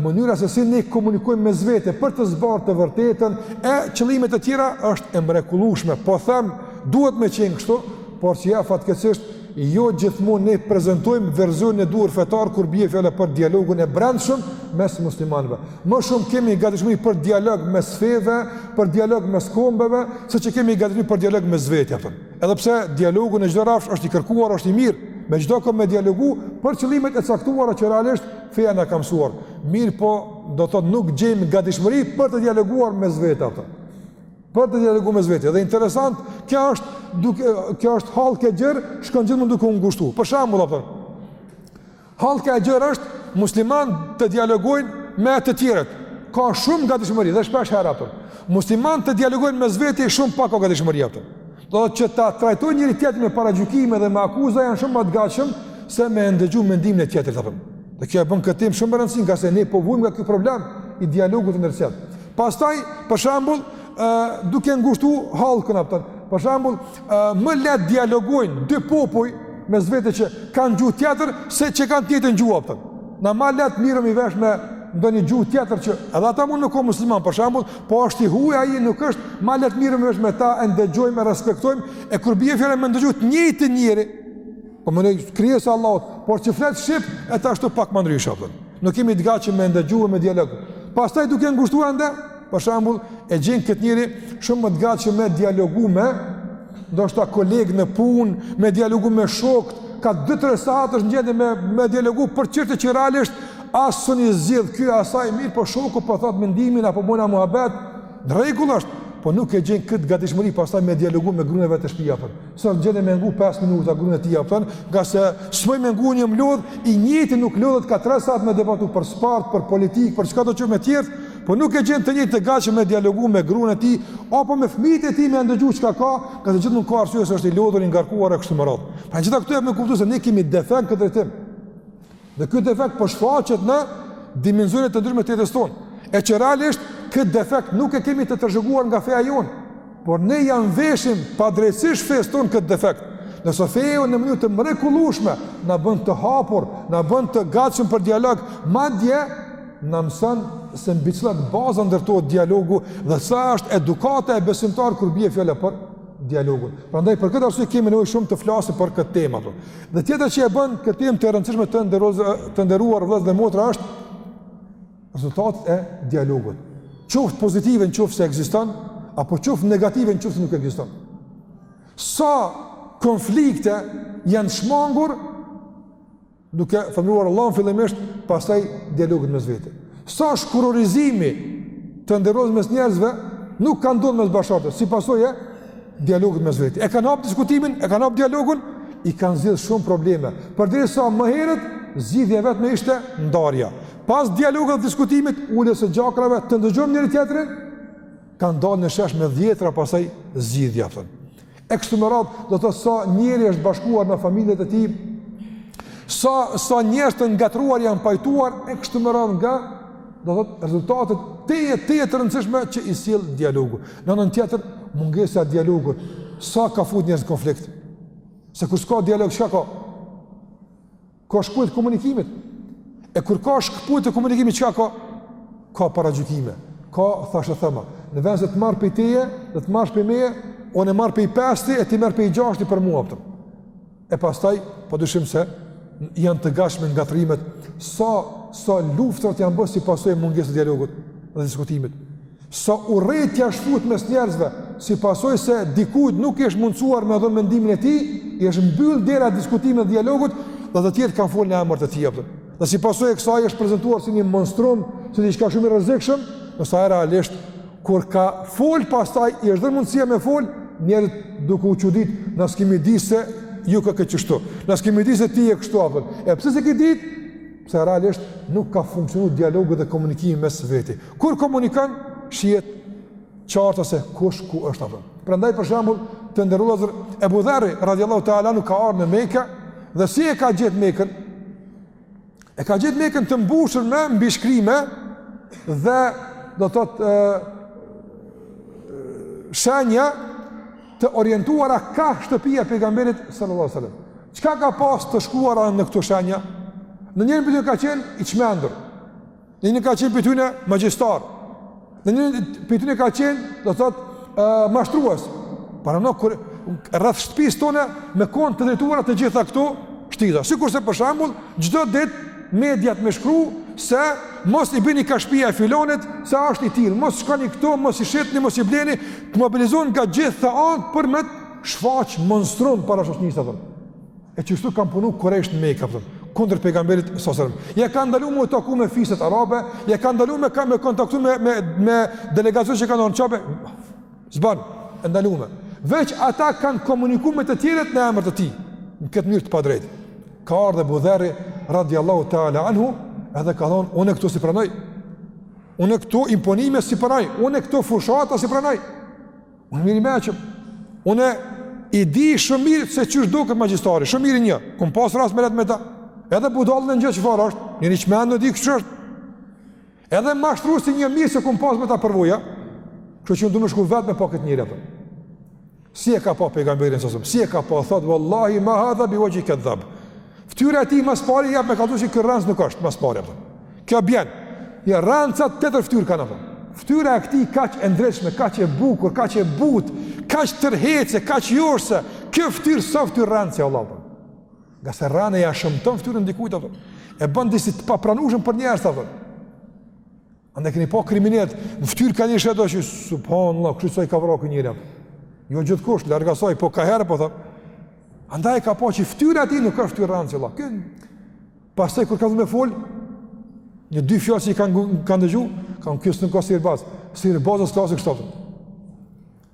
mënyra se si ne komunikojmë mes vete për të zbardhur të vërtetën e qëllime të tjera është e mrekullueshme. Po them, duhet me qenë kështu, por siç thashë fatkeqësisht Jo gjithmonë ne prezantojmë versionin e duhur fetar kur bie fjala për dialogun e brendshëm mes muslimanëve. Më shumë kemi gatishmëri për dialog mes feve, për dialog mes kombeve, se ç'kemi gatishmëri për dialog mes vete. Edhe pse dialogu në çdo rrafsh është i kërkuar, është i mirë, me çdokënd me dialogu për qëllimet e caktuara që realisht feja na ka mësuar. Mirëpo, do të thotë nuk gjejmë gatishmëri për të dialoguar mes vete. Për të dialogu mes veti, dhe interesant, kjo është, duke, kjo është hallkë e gjërë, shkon gjithmonë duke u ngushtu. Për shembull, a kupton, hallka e gjërë është, muslimanët të dialogojnë me të tjerët. Ka shumë gatishmëri, dhe shpesh herë, a kupton. Muslimanët të dialogojnë mes veti, shumë pak ka gatishmëri, a kupton. Do të thotë që ta trajtojnë njëri tjetrin me paragjykime dhe me akuza janë shumë më të gatshëm se me e ndëgju mendimin e tjetrit a kupton. Dhe kjo e bën këtë temë shumë me rëndësi ngase ne po vuajmë nga ky problem i dialogut të ndërsjellë. Pastaj, për shembull, ë duke ngushtu hallkën a kupton. Për shembull, ë më lehtë dialogojnë dy popuj mes vete që kanë gjuhë tjetër se që kanë të njëjtën gjuhë a kupton. Na ma lehtë merremi vesh me ndonjë gjuhë tjetër që edhe ata mund me kon muslimanë për shembull, Po është i huaj ai nuk është, ma lehtë merremi vesh me ta, e ndëgjojmë e respektojmë, e kur bie fjala me ndëgju të njëjtin njeri. Po mendoj krijesë e Allahut, por që flet shqip e tash është pak më ndryshe a kupton. Nuk jemi të gatshëm me ndëgju e me dialogu. Pastaj duke ngushtu ende, për shembull, e gjen këtë njeri shumë më të gatshëm me dialogu me ndoshta kolegë në punë, me dialogu me shokët, ka 2-3 sahat është në gjendje me me dialogu për çështje që realisht As s'mun i zgjidh ky as ai, mirëpo shoku po thot mendimin e po bëjnë muhabet, n'rregull është, po nuk e gjen kët gatishmëri pastaj me dialogu me gruan e vet te shtëpia a kupton. S'asht n'gjendje me ngu 5 minuta gruan e tij a kupton, ngase s'muj me ngu jam lodh i njëjti nuk lodhet ka 3 sahat me debatu për sport, për politikë, për çkado qoftë me tjerë, po nuk e gjen të njëjtin të gatshëm me dialogu me gruan e tij apo me fëmijët e tij me ndëgju çka ka, ngase gjithmonë ka arsye se është i lodhur i ngarkuar e kështu me radhë. Pra gjitha këto japin me kuptu se ne kemi defekt në këtë drejtim. Dhe ky defekt po shfaqet në dimensione të ndryshme të jetës tonë. E që realisht këtë defekt nuk e kemi të trashëguar nga feja jonë, por ne ja veshim padrejtësisht fesë tonë këtë defekt. Ndërsa feja jonë në mënyrë të mrekullueshme na bën të hapur, na bën të gatshëm për dialog, madje na mëson se mbi cilat baza ndërtohet dialogu dhe cila është edukata e besimtarit kur bie fjala për dialogun. Prandaj për këtë arsye kemi nevojë shumë të flasim për këtë temë apo. Dhe tjetra që e bën këtë temë të rëndësishme të nderuar vëllezër dhe motra është rezultatet e dialogut. Qoftë pozitive në qoftë se ekziston apo qoftë negative në qoftë se nuk ekziston. Sa konflikte janë shmangur duke falënderuar Allahun fillimisht, pastaj dialogut mes veti. Sa shkurorëzime të nderuar mes njerëzve, nuk kanë ndodhë mes bashkëshortëve, si pasojë e dialogut mes veti. E kanë hapë diskutimin, e kanë hapë dialogun, i kanë zgjidhë shumë probleme. Përderisa më herët, zgjidhja e vetme ishte ndarja. Pas dialogut dhe diskutimit, uljes së gjakrave të ndëgjojmë njëri tjetërin, kanë dalë në shesh me dhjetra pastaj zgjidhje. Fëtë. e kështu me radhë, do të thotë sa njeri është bashkuar në familjet e tij, sa sa njerëz të ngatërruar janë pajtuar e kështu me radhë nga do të thotë rezultatet të e të e të rëndësishme që i sjell dialogu. Në anën tjetër, mungesa e dialogut, sa ka fut njerëz në konflikt. Se kur s'ka dialog, çka ka? Ka shkputje të komunikimit. E kur ka shkputje të komunikimit, çka ka? Ka paragjykime. Ka thashetheme. Në vend se të marr prej teje, dhe të marrsh prej meje, unë marr prej të pestit e ti merr prej të gjashtit për mua atë. E pastaj, pa dyshim se janë të gatshme ngatërrimet sa sa luftra janë bërë si pasojë e mungesës së dialogut dhe diskutimit. Sa urrejtja është fut mes njerëzve, si pasojë se dikujt nuk i është mundësuar me dhënë mendimin e tij, i është mbyll dera e diskutimit dhe dialogut, dhe të tjerët kanë folur në emër të tij apo. Dhe si pasojë e kësaj është prezantuar si një monstrum, si diçka shumë i rrezikshëm, ndërsa realisht kur ka fol pastaj i është dhënë mundësia me fol, njerëzit janë duke u çudit, na s'kemi di se ky ka kenë kështu. Na s'kemi di se ti je kështu apo. E pse s'e ke ditë? Pse realisht nuk ka funksionu dialogu dhe komunikimi mes veti. Kur komunikan, shihet qartë se kush ku është apo. Prandaj për shembull, të nderuar vëllezër Ebu Dherri, radiallahu ta'ala anhu ka ardh në Mekë, dhe si e ka gjetë Mekën, e ka gjetë Mekën të mbushur me mbishkrime, dhe do të thotë shenja, Të orientuara ka shtëpia e pejgamberit sallallahu alaihi wasallam. Çka ka pas të shkruara në këto shenja? Në njërin prej tyne ka qenë i çmendur. Në njërin ka qenë prej tyne magjistar. Në njërin prej tyne ka qenë, do thotë, uh, mashtrues. Paramendo kur rreth shtëpisë tonë me kon të drejtuara të gjitha këto shtiza. Sikurse për shembull, çdo ditë mediat me shkru se mos i bini ka shpia e filonit se është i tillë, mos shkoni këto, mos i shitni, mos i bleni, të mobilizohen nga gjitha anët për me të shfaq monstrum para shoqnisë, kupton. E qështu kanë punu kurejshët në Meka, kupton, kundër pejgamberit sallallahu alaihi wasallam. Ja kanë ndalu me u taku me fiset arabe, ja kanë ndalu me, ka, me kontaktu me, me, me delegacion që kanë në Qabe. S'ban, e ndalume. Veç ata kanë komuniku me të tjerët në emër të tij, në këtë mënyrë të padrejtë. Ka ardh Ebu Dherri, radiallahu ta'ala anhu, edhe ka thonë, unë këto s'i pranoj. Unë këto imponime s'i pranoj. Unë këto fushata s'i pranoj. Unë mirë i meçëm. Unë e di shumë mirë se qysh duket magjistari. Shumë mirë i njoh. Kam pasë rast me letë me ta. Edhe budallën e njoh çfarë është. Një i çmendun di qysh është. Edhe mashtrusin e njoh mirë se kam pas me ta përvoja, kështu që unë du me shku vetë me pa këtë njeri, kupton. Si e ka pa pejgamberin sallallahu alaihi wasallam, si e ka pa thotë wallahi ma hadha bi wajhi kadhab. Ftyra e tij më së pari ja me kallzu se ky rrenc nuk është më së pari, kupton. Kjo bjen. Ja rrencat tjetër fytyrë kanë ata. Ftyra e këtij kaq e ndritshme, kaq e bukur, kaq e butë, kaq tërheqëse, kaq joshëse. Kjo fytyrë s'a fytyrë rrence vallah. Ngase rrena ja shëmton fytyrën dikujt apo e bën disi të papranueshëm për njerëz apo. Andaj keni pa kriminelët, në fytyrë kanë ishte ato që subhanallahu, kushedi sa i ka vrarë ky njeri. Jo gjithkush, larg asaj, po ka herë po thon. Andaj ka pa që fytyra e tij nuk a fytyrë rrence valla. Kë pastaj kur ka zënë me fol, një dy fjalë që i kanë dëgju, kanë kësë nuk a sihirbaz. Sihirbazi s'ka se kështu.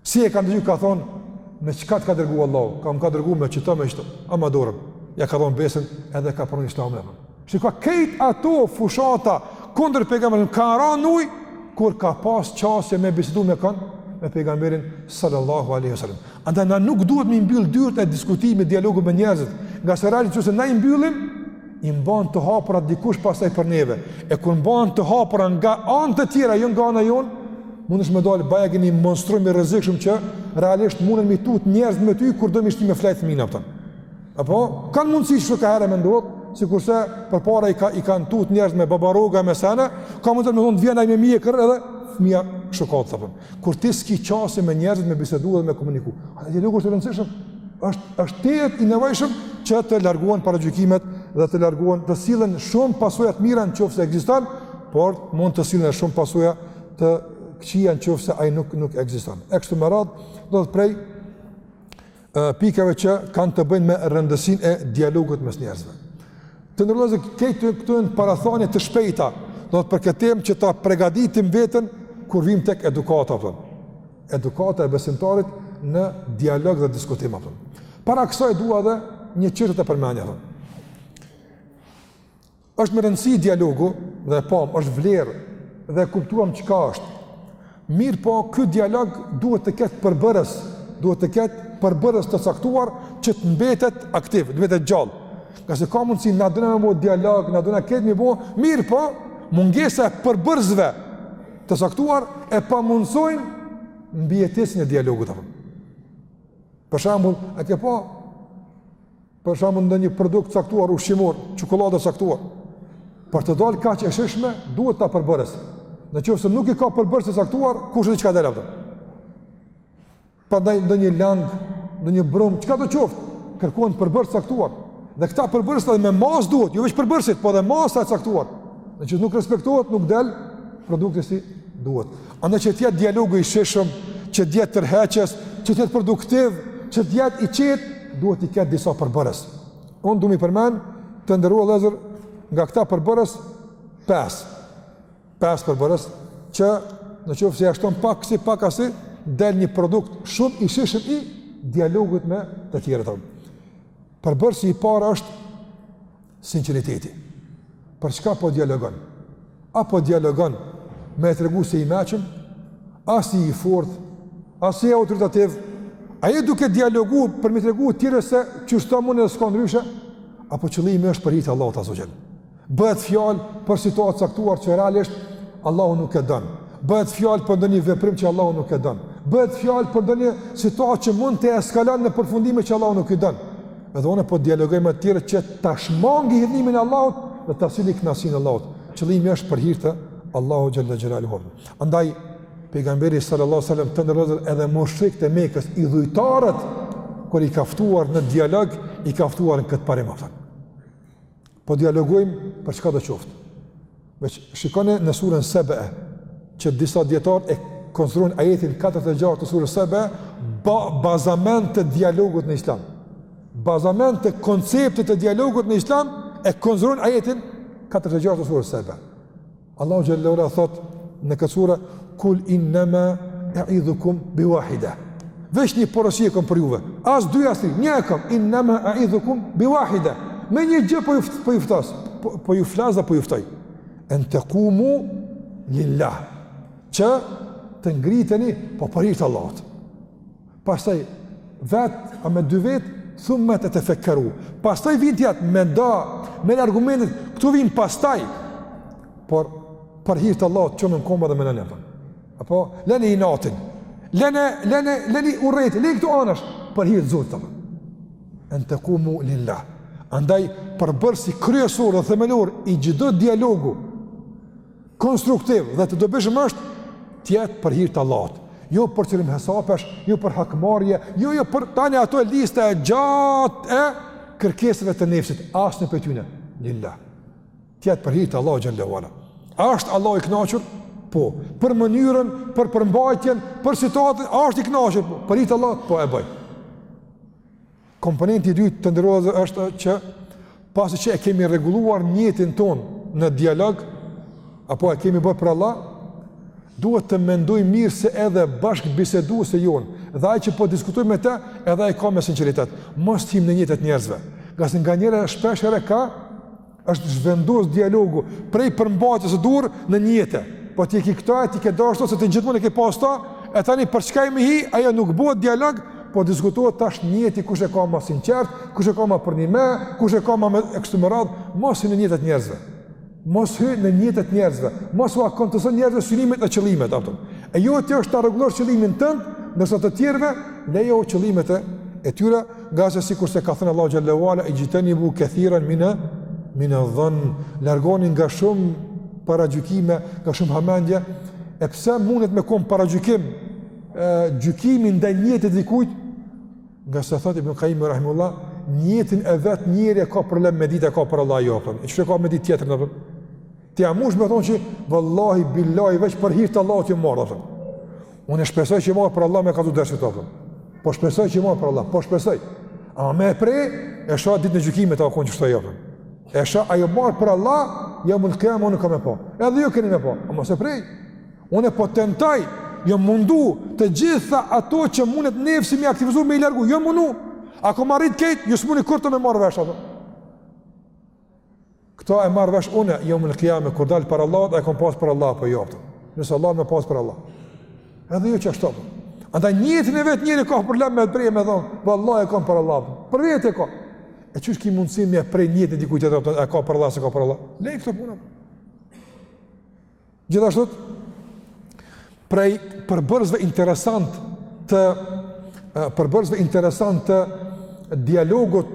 Si e ka ndëgju ka thonë, me çka të ka dërgu Allahu, ka më ka dërgu me qëta me qëta, ama dorën, ja ka dhonë besën edhe ka pranu Islamin. Shiko krejt ato fushata kundër pejgamberit, kanë ra n'ujë, kur ka pas qasje me bisedu me kanë, me pejgamberin sallallahu aleyhi sallam. Andaj na nuk duhet me i mbyllë dyert e diskutimit, dialogut me njerëzit, ngase realisht nëse na i mbyllim, i mban të hapura dikush pastaj për neve, e kur mban të hapura nga anë të tjera, jo nga ana jonë, mundesh me dalë bajagi një monstrum i rrezikshëm që realisht mundën me i tut njerëz me ty kur do me i shti me flejt fëmijën, kupton. Apo, kanë mundësi që ka herë me ndodhë, sikurse përpara i, ka, i kanë tut njerëz me babaroga, me sene, ka mundtë me thonë të vjen ai me mjekër edhe fëmija shokatë, kupton. Kur ti s'ki qasje me njerëzit me bisedu dhe me komuniku. A dialogu është i rëndësishëm? është, është tejet i nevojshëm që të largohen paragjykimet dhe të largohen të sillen shumë pasoja të mira në qoftë se ekziston, por mund të sillen shumë pasoja të këqija në qoftë se ai nuk, nuk ekziston. E kshtu me radhë, do të prej pikave që kanë të bëjnë me rëndësinë e dialogut mes njerëzve. Të nderuar vllezër këto janë parathanie të shpejta, do të përpiqem që ta përgatitim veten kur vijmë tek edukata apo. Edukata e besimtarit në dialog dhe diskutim apo. Para kësaj dua edhe një çështje ta përmendi. Është me rëndësi dialogu dhe e pamë, është vlerë dhe e kuptuam çka është. Mirëpo, ky dialog duhet të ketë përbërës, duhet të ketë përbërës të caktuar që të mbetet aktiv, të mbetet gjallë. Ngase ka mundësi na dona me bo dialog, na dona këtë me bo, mirëpo, mungesa e përbërësve të caktuar e pamundësojnë mbijetesën e dialogut. Për shambull, e ke pa, për shembull ndonjë produkt të caktuar ushqimor, çokoladë të caktuar. Për të dalë kaq e shijshme, duhet kta përbërës. Në qoftë se nuk i ka përbërësit e caktuar, kush e di çka del atë? Prandaj ndonjë lang, ndonjë brum, çkado qoftë, kërkon përbërës të caktuar. Dhe këta përbërës edhe me masë duhet, jo veç përbërësit, por edhe masa e caktuar. Në qoftë nuk respektohet, nuk del produkti si duhet. Andaj që të jetë dialogu i shijshëm, që të jetë tërheqës, që të jetë produktiv, që të jetë i qetë, duhet t'i ketë disa përbërës. Unë du me i përmend të nderuar vllezër nga këta përbërës 5. 5 përbërës që në qoftë se ia shton pak si pak asi, del një produkt shumë i shijshëm i dialogut me të tjerët. Përbërësi i parë është Sinqeriteti. Për çka po dialogon? A po dialogon me tregu se je i meçëm? A se je i fort? A se je autoritativ? A je duke dialogu për me tregu tjerve se qishtu mun dhe s'ka ndryshe? Apo qëllimi është për hir të Allahut azze ve xhel? Bëhet fjalë për situatë të caktuar që realisht Allahu nuk e don. Bëhet fjalë për ndonjë veprim që Allahu nuk e don. Bëhet fjalë për ndonjë situatë që mund të eskalon në përfundime që Allahu nuk i don. Edhe unë po dialogoj me të tjerët që ta shmangi hidhërimin e Allahut dhe ta sjelli kënaqësinë e Allahut. Qëllimi është për hir të Allahut xhelle xhelaluhu. Andaj pejgamberi sallallahu alajhi wasallam të nderuar vllezër edhe mushrikët e Mekës idhujtarët kur i ka ftuar në dialog, i ka ftuar në këtë parim atë. po dialogojmë për çkado qoftë. Veç shikoni në surën Sebe që disa dijetarë e konsiderojnë ajetin 46 të surës Sebe ba bazament të dialogut në Islam. Bazament të konceptit të dialogut në Islam e konsiderojnë ajetin 46 të surës Sebe. Allahu xhel-le ue ala thot në këtë sure kul inma a'idhukum biwahida. Veç një porosi e kom për juve. As dy as tri, një e kom. Inma a'idhukum biwahida. Me një gjë po ju po ju ftas, po, po ju flas apo ju ftoj. En taqumu lillah. Që të ngriteni po për hir të Allahut. Pastaj vet a me dy vet thumma tetefekkeru. Pastaj vijn tjerat me da, me argumentet, këto vijn pastaj. Por për hir të Allahut çon në komba dhe me lënë. Apo leni inatin. Leni, leni, leni urrejt, leni këto anash për hir të Zotit. En taqumu lillah. Andaj përbërësi kryesor dhe themelor i çdo dialogu konstruktiv dhe të dobishëm është të jetë për hir të Allahut. Jo për qërim hesapesh, jo për hakmarrje, jo jo për tani ato lista e gjatë e kërkesave të nefsit, asnjë prej tyne. Lillah. Të jetë për hir të Allahut xhel-le ue ala. A është Allahu i kënaqur? Po. Për mënyrën, për përmbajtjen, për situatën, a është i kënaqur? Po. Për hir të Allahut po e bëj. Komponenti i dytë të nderuar është që pasi që e kemi rregulluar nijetin tonë në dialog apo e kemi bërë për Allah, duhet të mendojmë mirë se edhe bashkëbiseduesi jonë dhe ai që po diskutojmë me të, edhe ai e ka me sinqeritet. Mos t'hym në nijetet e njerëzve. Ngase nganjëherë shpeshherë ka Është zhvendos dialogu prej përmbajtjes së duhur në nijete. Po ti ke këto, ti ke dashur se ti gjithmonë ke pas to, e tani për çka me hi, ajo nuk bëhet dialog, po diskutohet tash nijeti kush e ka ma sinqert, kush e ka ma përnime, kush e ka ma e kështu me radhë, mos hy në nijetet e njerëzve. Mos hy në nijetet e njerëzve, mos ua kontesto njerëzve synimet e qëllimet ato. E jotja është ta rregullosh qëllimin tënd, ndërsa të tjerëve lejo qëllimet e tyre ngase sikurse ka thënë Allahu xhel-le ue ala ijtanibu kathiran min adh-dhann largoni nga shumë paragjykime nga shumë hamendje e pse mundet me kon paragjykim gjykimi ndaj nijetit të dikujt ngase thot ibn Qayyim rahimahullah nijetin e vet njeri e ka problem me ditë a e ka për Allah jo e çka ka me ditë tjetri apo Ti a mush me thonë që vallahi, billahi, veç për hir të Allahut jom ardh, dhe Unë e shpresoj që jom ardh për Allah me ka të dërshë të fërë. Po shpresoj që jom ardh për Allah, po shpresoj. Ama me e pre, e shoh ditën e gjykimit, a konë që shtë jepën. E shoh, a jom ardh për Allah, ja mund të kremë, unë kom me pa. Edhe ju keni me pa, ama s'e prej. Unë e po tentoj, jom mundu të gjitha ato që mundet nefësi mi aktivizu me i largu, jom mundu. A kom arrit krejt, ju s'muni kurr to me marrë vesh, a Këto e marr vesh unë jom në Kiamet kur dal për Allah, a e kom pas për Allah apo jo. Nëse e kom pas për Allah. Edhe ju çashtu. Andaj nijetin e vet njëri ka problem me pre me dhon. Vallahi e kom për Allah. Për vete e ka. E qysh ki mundësi me pre nijetin diku tjetër e ka për Allah s'e ka për Allah. Leje këtë punë. Gjithashtu, prej përbërësve interesant, të përbërësve interesant të dialogut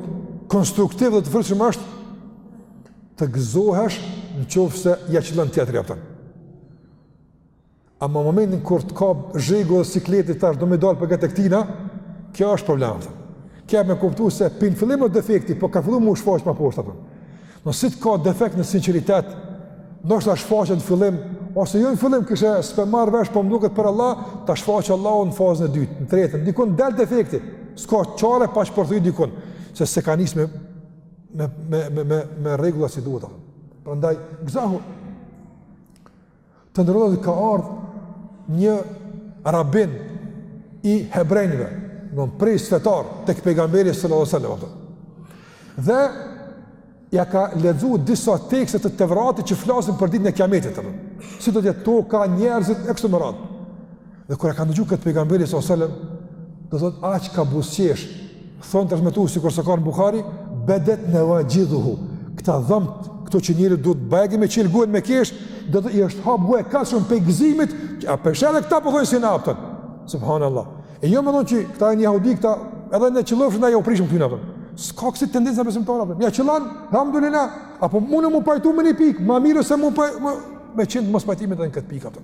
konstruktiv dhe të frytshëm është të gëzohesh në qofë se ia qëllon tjetri, a po. Ama momentin kur të ka zhegu dhe sikleti tash do me dalë me ia gjet këtina, kjo është problem, a po. Ke me kuptu se prej në fillim defekti, po ka fillu m'u shfaq ma poshtë, a po. Nëse të ka defekt në sinceritet, ndoshta ta shfaq në fillim, ose jo në fillim, kishe s'pe marrë vesh, po më duket për Allah, ta shfaqë Allah në fazën e dytë, në të tretën, dikun del defekti, s'ka qare pa çpërthy dikun, se se ka nis me, me, me, me, me, me rregullat si duhet. Prandaj, gëzohu. Të nderuar, ka ardh një rabin i hebrenjve, një prijës fetar tek pejgamberi sallallahu alajhi wasallam. Dhe ja ka lexuar disa tekste të Tevratit që flasin për ditën e Kiametit. Si do të jetë toka, njerëzit e kështu me radhë. Dhe kur e ka dëgju këtë pejgamberi alejhi selam, do thot aq ka buzëqesh, thon transmetuesi sikurse ka në Buhari, bedet nevaxhidhuhu. Këta dhëmbët këto që njeri duhet bojagi me çel gojën me kesh, do të i është hap goja kaq shumë prej gëzimit, a përshtat këta po thonë si na, a po. Subhanallahu. E jo me thonë që këta janë jehudi këta, edhe n'e qëllofshin ja u prishim këtu na. S'ka kësi tendencë besimtari. Ia qëllon, alhamdulillah, apo mund m'u pajtu në një pikë, më mirë se me pa, me me qenë mospajtimi edhe në këtë pikë atë.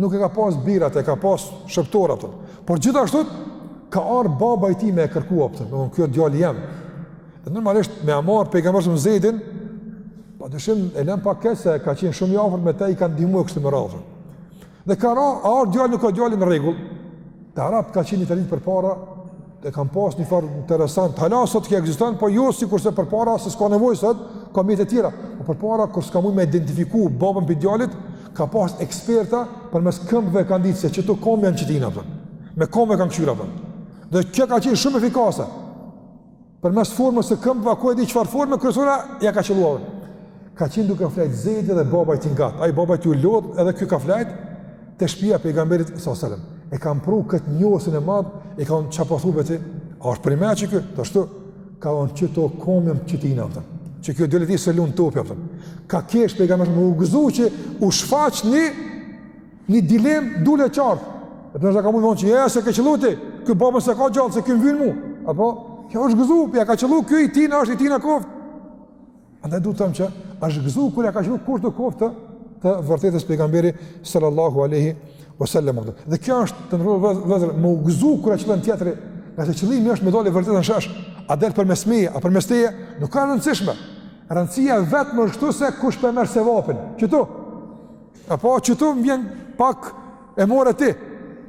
Nuk e ka pas bir atë, e ka pas shërbëtor atë. Por gjithashtu ka ardhur baba i tij me e kërku atë. Do të thotë djali jem. Dhe normalisht me ia marrë pejgamberit Zeidin, pa dyshim e lën pak keq se e ka qenë shumë i afërt me të, i ka ndihmuar e kështu me radhë. Dhe ka ra, a ardhur djali nëse ka djalin në rregull. Te arabët ka qenë një traditë përpara e kanë pas një farë interesant, hala sot kjo ekziston, po jo sikurse përpara, se s'ka nevojë sot, ka mjete tjera. Po përpara, kur s'ka mujtë me identifiku babën prej djalit, ka pas eksperta përmes këmbëve e kanë ditë se qëto komë janë t'qëtina, a po, me komë e kanë kqyrë, a po. Dhe kjo ka qenë shumë efikase, përmes formës së këmbëve, ku e di çfarë formë, kërkush, ia ka qëlluar. Ka qenë duke fjetë Zejdi dhe babai i tij ngat, ai babai i tij u lodh edhe ky ka fjetë, te shtëpia e pejgamberit sallallahu alajhi wasallam. E kam pru kët njohësin e madh, i ka thon ça po thu bre ti. A është prej meje qiky? Tash ky ka thon qëto komë t'tina, a kupton. Qiky djalë i tij, s'e lun topi, a kupton. Ka kesh pejgamberi më u gëzu që u shfaq një një dilemë, dul e qartë. E pse s'ka mund me thon që s'ja ke qëllu ti, ky babën s'e ka gjallë se ky m'vyn mu. Apo kjo është gëzu, ja ka qëllu ky, i tina është, i tina koftë. Andaj du të them që është gëzu kur ja ka qëllu kushdo koftë të vërtetës pejgamberi sallallahu alaihi wasallam. Dhe kjo është të nderuar vëllezër me u gëzu kur e qëllon tjetri, ngase qëllimi është me dalë e vërteta në shesh, a del përmes meje, a përmes teje, nuk ka rëndësi shumë. Rëndësia e vetme është këtu se kush po e merr sevapin. Qëtu. Epo qëtu më vjen pak e more ti,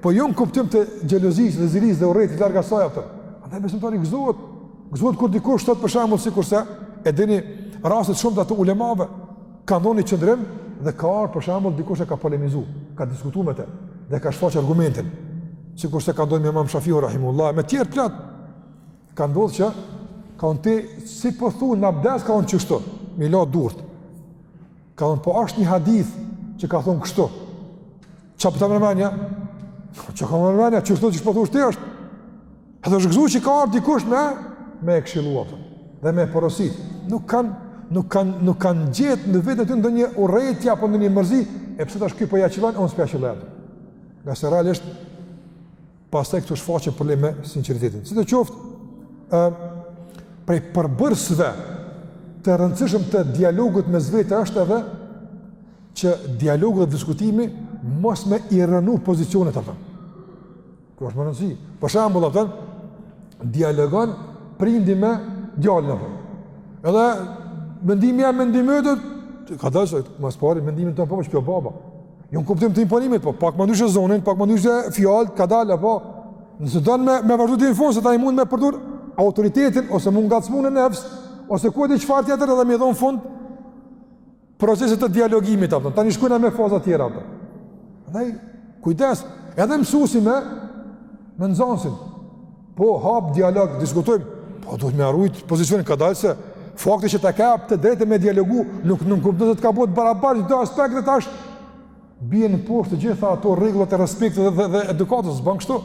po jo jo në kuptim të gjelozisë dhe zilisë dhe urrejtjes, larg asaj, a kupton. Edhe besimtari gëzohet, gëzohet kur dikush të të për shembull sikurse, i dini rastet shumë të atë ulemave, ka ndonjë qëndrim dhe ka ardh për shembull dikush e ka polemizu, ka diskutu me te dhe ka shfaq argumentin, sikurse ka ndodh me imam Shafiun Rahimullah, me tjerë plot, ka ndodh që ka thon ti, si po thu po në abdes ka thon qështu, me i la durët, Ka thonë, po është një hadith që ka thonë kështu. Ça po ta merr menja? Po çka ma merr menja, qështu qysh po thush ti është. Edhe është gëzu që ka ardh dikush me, me e këshillu, a kupton, dhe me e porosit. Nuk kanë nuk kan, nuk kan gjet në veten e tyre ndonjë urrejtje apo ndonjë mërzi, e pse tash ky po ja qëllon, unë s'po ja qëlloj. Ngase realisht, Pastaj këtu shfaqet problemi me sinqeritetin. Sidoqoftë, ë prej përbërësve të rëndësishëm të dialogut mes vete është edhe që dialogu dhe diskutimi mos me i rënu pozicionet, a kupton. Kjo është me rëndësi. Për shambull, a kupton, dialogon prindi me djalin apo. Edhe mendimi ja mendimet, kadalë, ma s'pari mendimin e thon po ky baba. Jo jo n'kuptim të imponimit, po pak ma ndryshe zonin, pak ma ndryshe fjalët, kadalë apo. Nëse don me me vazhdu deri n'fund se tani mund me përdor autoritetin ose mund ngacmon në nefs ose ku e di çfarë tjetër edhe me i dhon fund procesit të dialogimit a kupton tani shkojnë në faza të tjera, a kupton. Andaj kujdes, edhe mësuesi me me nxënësin. Po hap dialog, diskutojmë, po duhet me rujt pozicionin kadalë se fakti që ti ke të drejtë me dialogu nuk nuk kupton se të ka bo të barabartë n'çdo aspekt tash Bien poshtë të gjitha ato rregullat e respektit dhe, dhe, dhe edukatës, s'bën kështu.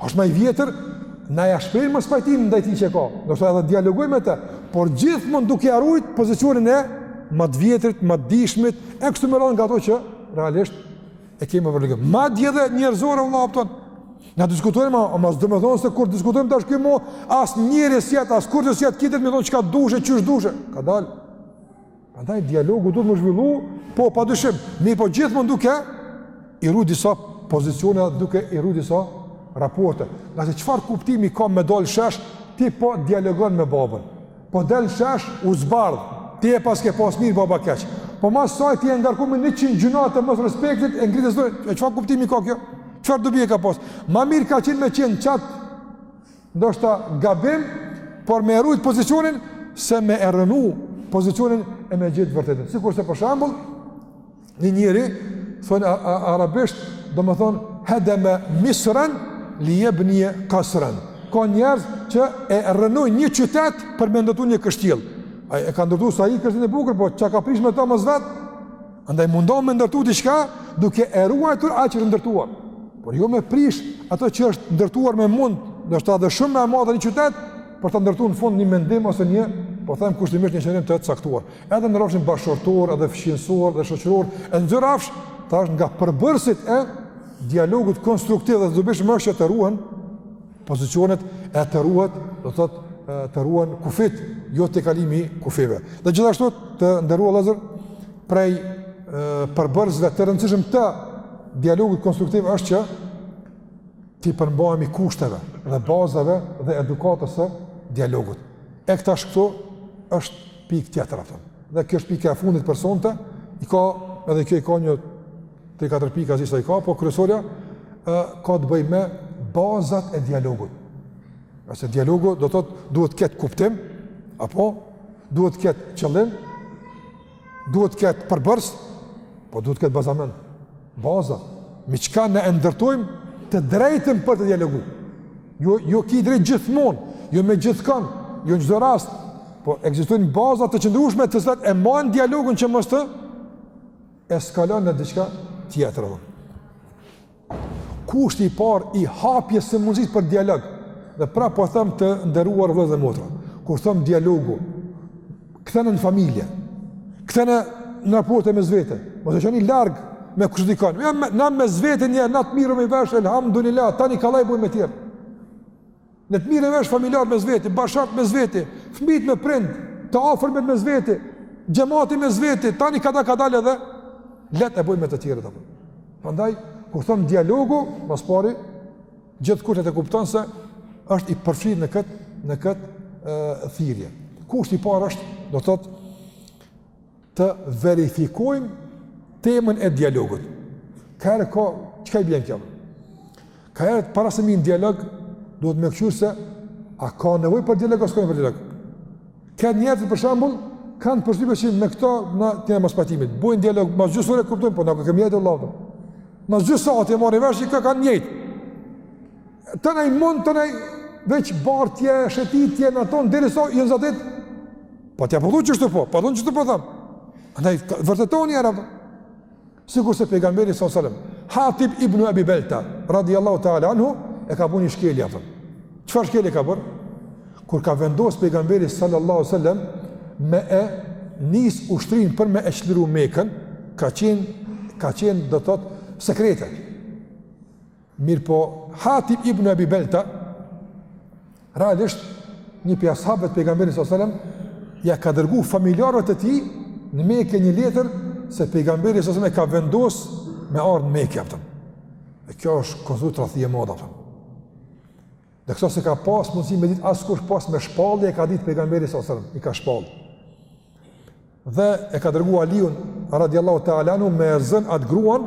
Është më i vjetër, na ja shprehim mospajtim ndaj tij çka do, edhe dialogoj me të, por gjithmonë duke ia ruajt pozicionin e më të vjetrit, më të dishmit, e kështu me radhë nga ato që realisht e kemi obligim. Madje edhe njerëzore vëlla, a kupton. Na diskutojmë, ama s'do me thonë se kur diskutojmë tash këtu më as njeri s'jet, as kurrgjë s'jet, ki t'drejtë me thonë çka dush, qysh dush. Kadalë Prandaj dialogu duhet me zhvillu, po pa dyshim, mi po gjithmonë duke i rujt disa pozicione dhe duke i rujt disa raporte. Ngase çfarë kuptimi ka me dalë shesh, ti po dialogon me babën. Po dalë shesh, u zbardh, ti e paske pas mirë baba keq. Po masaj ti je ngarku me 100 gjynahe mosrespektit, e ngrit zanin. E çfarë kuptimi ka kjo? Çfarë dobie ka pas? Ma mirë ka qenë me qëndru qatë Ndoshta gabim, por me e rujt pozicionin se me e rrënu pozicionin e me gjet të vërtetën. Sikurse për shembull, një njeri, thonë arabisht, domethënë, hedeme misran li jebnije kasran. Ka njerëz që e rrënojnë një qytet për me ndërtu një kështjellë. A e ka ndërtu sa kështjellë e bukur, po çka ka prish me të mos vet, Andaj mundohu me ndërtu diçka duke e ruajtur atë që është ndërtuar. Por jo me prish ato që është ndërtuar me mund, ndoshta edhe shumë më e madhe, një qytet për të ndërtuar në fund një mendim ose një, po them kushtimisht një qëndrim të caktuar. Edhe në rrafshin bashkëshortor, edhe fqinjësor dhe shoqëror, e në çdo rrafsh, pra një nga përbërësit e dialogut konstruktiv dhe të dobishëm është që të ruhen pozicionet e të ruhet, do të thotë të ruhen kufijtë, jo tejkalimi i kufijve. Dhe gjithashtu të nderuar vëllezër prej përbërësve të rëndësishëm të dialogut konstruktiv është që t'i përmbahemi kushteve dhe bazave dhe edukatës së dialogut. E tash këtu është pika tjetër, dhe kjo është pika e fundit për sonte, i ka edhe kjo i ka një Tre katër pika, s'di sa i ka, po kryesorja ë ka të bëjë me bazat e dialogut. Nëse dialogu do të thotë duhet të ketë kuptim, apo duhet të ketë qëllim, duhet të ketë përbërës, po duhet të ketë bazament. Baza, mbi çka ne e ndërtojmë të drejtën për të dialogu. Jo, s'ki drejt gjithmonë, jo me gjithkon, jo në çdo rast, po ekzistojnë baza të qëndrueshme të cilat e mbajnë dialogun që mos të eskalojë në diçka tjetër. Kushti i parë i hapjes së mundësisë për dialog. Dhe prapë po them të nderuar vëllezër dhe motra, kur them dialogu, kthene në familje. Kthene në raporte mes vete. Mos e çoni larg me kushedi kon. Ja na mes vete njëherë na të mirremi vesh elhamdulillah, tani kallaj bojmë me tjerë. Ne të mirremi vesh familjarët mes veti, bashkëshortët mes veti, fmijt me prind, të afërmit mes veti, xhemati mes veti, tani kadal kadal edhe, leht e bojmë me të tjerët të bojnë. Prandaj, kur themi dialogu, ma s'pari, gjithkush të e kupton se është i përfshirë në këtë, në këtë e, thirrje. Kushti i parë është, do të thotë, të verifikojmë temën e dialogut. Ka herë ka, çka i bjen kjo? Ka herë para se me hi në dialog, duhet me këqyr se, a ka nevoj për dialog, a s'ka nevoj për dialog? Ka njerëz, për shembull, kanë përshtypje që me këta, na kemi mospajtime, bojnë dialog, mas gjysë ore kuptojnë, po na koka i njëjti llaf dmth. Mas gjysë sahati e marrin vesh, ka kanë njëjtë. Tanaj mund, tanaj veç bartje, shetitje, në tonë, derisa, jo n'zatit, po t'ja përdu qështu po, po dhënë qështu po thamë. Andaj, vërtetoni e rabë, sikurse pejgamberi s.a.s. Hatib ibn Abi Belta, radiallahu ta'ala anhu, e ka bu një shkelje, apo. Çfarë shkelje ka bërë? Kur ka vendos pejgamberi sallallahu sallam me e nis ushtrin për me e qliru meken, ka qenë, ka qenë, do të thotë, sekrete. Mirëpo Hatib ibn Abi Belta realisht një pi ashabëve t'pejgamberit sallallahu alajhi wasallam ja ka dërgu familjarëve të tij në Mekë një letër se pejgamberi sallallahu alajhi wasallam e ka vendos me ardh në Mekë apo. Dhe kjo është konsideru tradhti e madhe apo. Dhe këtë s'e ka pas mundësi me ditë askush pos me shpallje e ka ditë pejgamberi s.a.s., i ka shpallë. Dhe e ka dërgu Aliun, radiallahu ta'ala anhu, me e zën atë gruan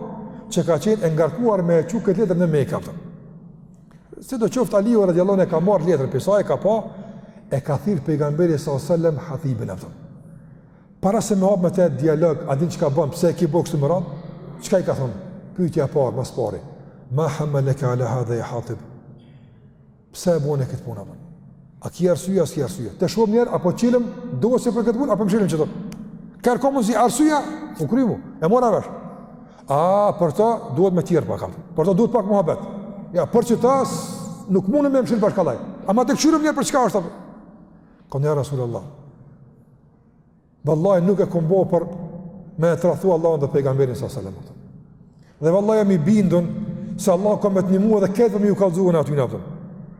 që ka qenë e ngarkuar me e çu këtë letër në Mekë, apo. Sidoqoftë Aliu, radiallahu anhu e ka marrë letrën, pi se e ka pa, e ka thirrë pejgamberi s.a.s., Hatibin apo. Para se me hap me të dialog, a din çka bën, pse e ke bo kështu me radhë? Çka i ka thënë? Pyetja e parë, ma s'pari. Ma hamalaka ala hadha ya hatib. Pse e bën këtë punë apo? A ki arsye a s'ki arsye? Të shohim njerë a po çilim dosje për këtë punë apo mshelim çdo? Kur kom arsye, u kry. E mora vesh. A për të duhet me tjerrë pak. Për të duhet pak muhabet. Ja, për qita nuk mundem me mshelë bash krejt. Ama të këqyrim njerë për çka është apo? Tha ja Rasulullah. Vallahi nuk e kum bo për me e tradhtu Allahun dhe pejgamberin s.a.s. Dhe vallahi jam i bindun se Allahu ka me të ndihmu edhe këtë për me ju kallxu unë atyne apo.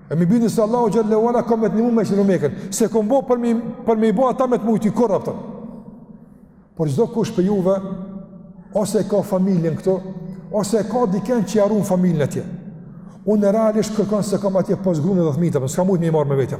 Jam i bindun se Allahu xhele ue ala ka me të ndihmu me çliru Mekën. S'e kum bo për me, për me i bo ata me të mujti kurrë apo. Por çdokush prej juve, ose e ka familjen këtu, ose e ka dikën që ja run familjen atje. Unë realisht kërkan s'e kam atje pos grusë edhe thmive, por s'ka mujtë mi marrë me vete.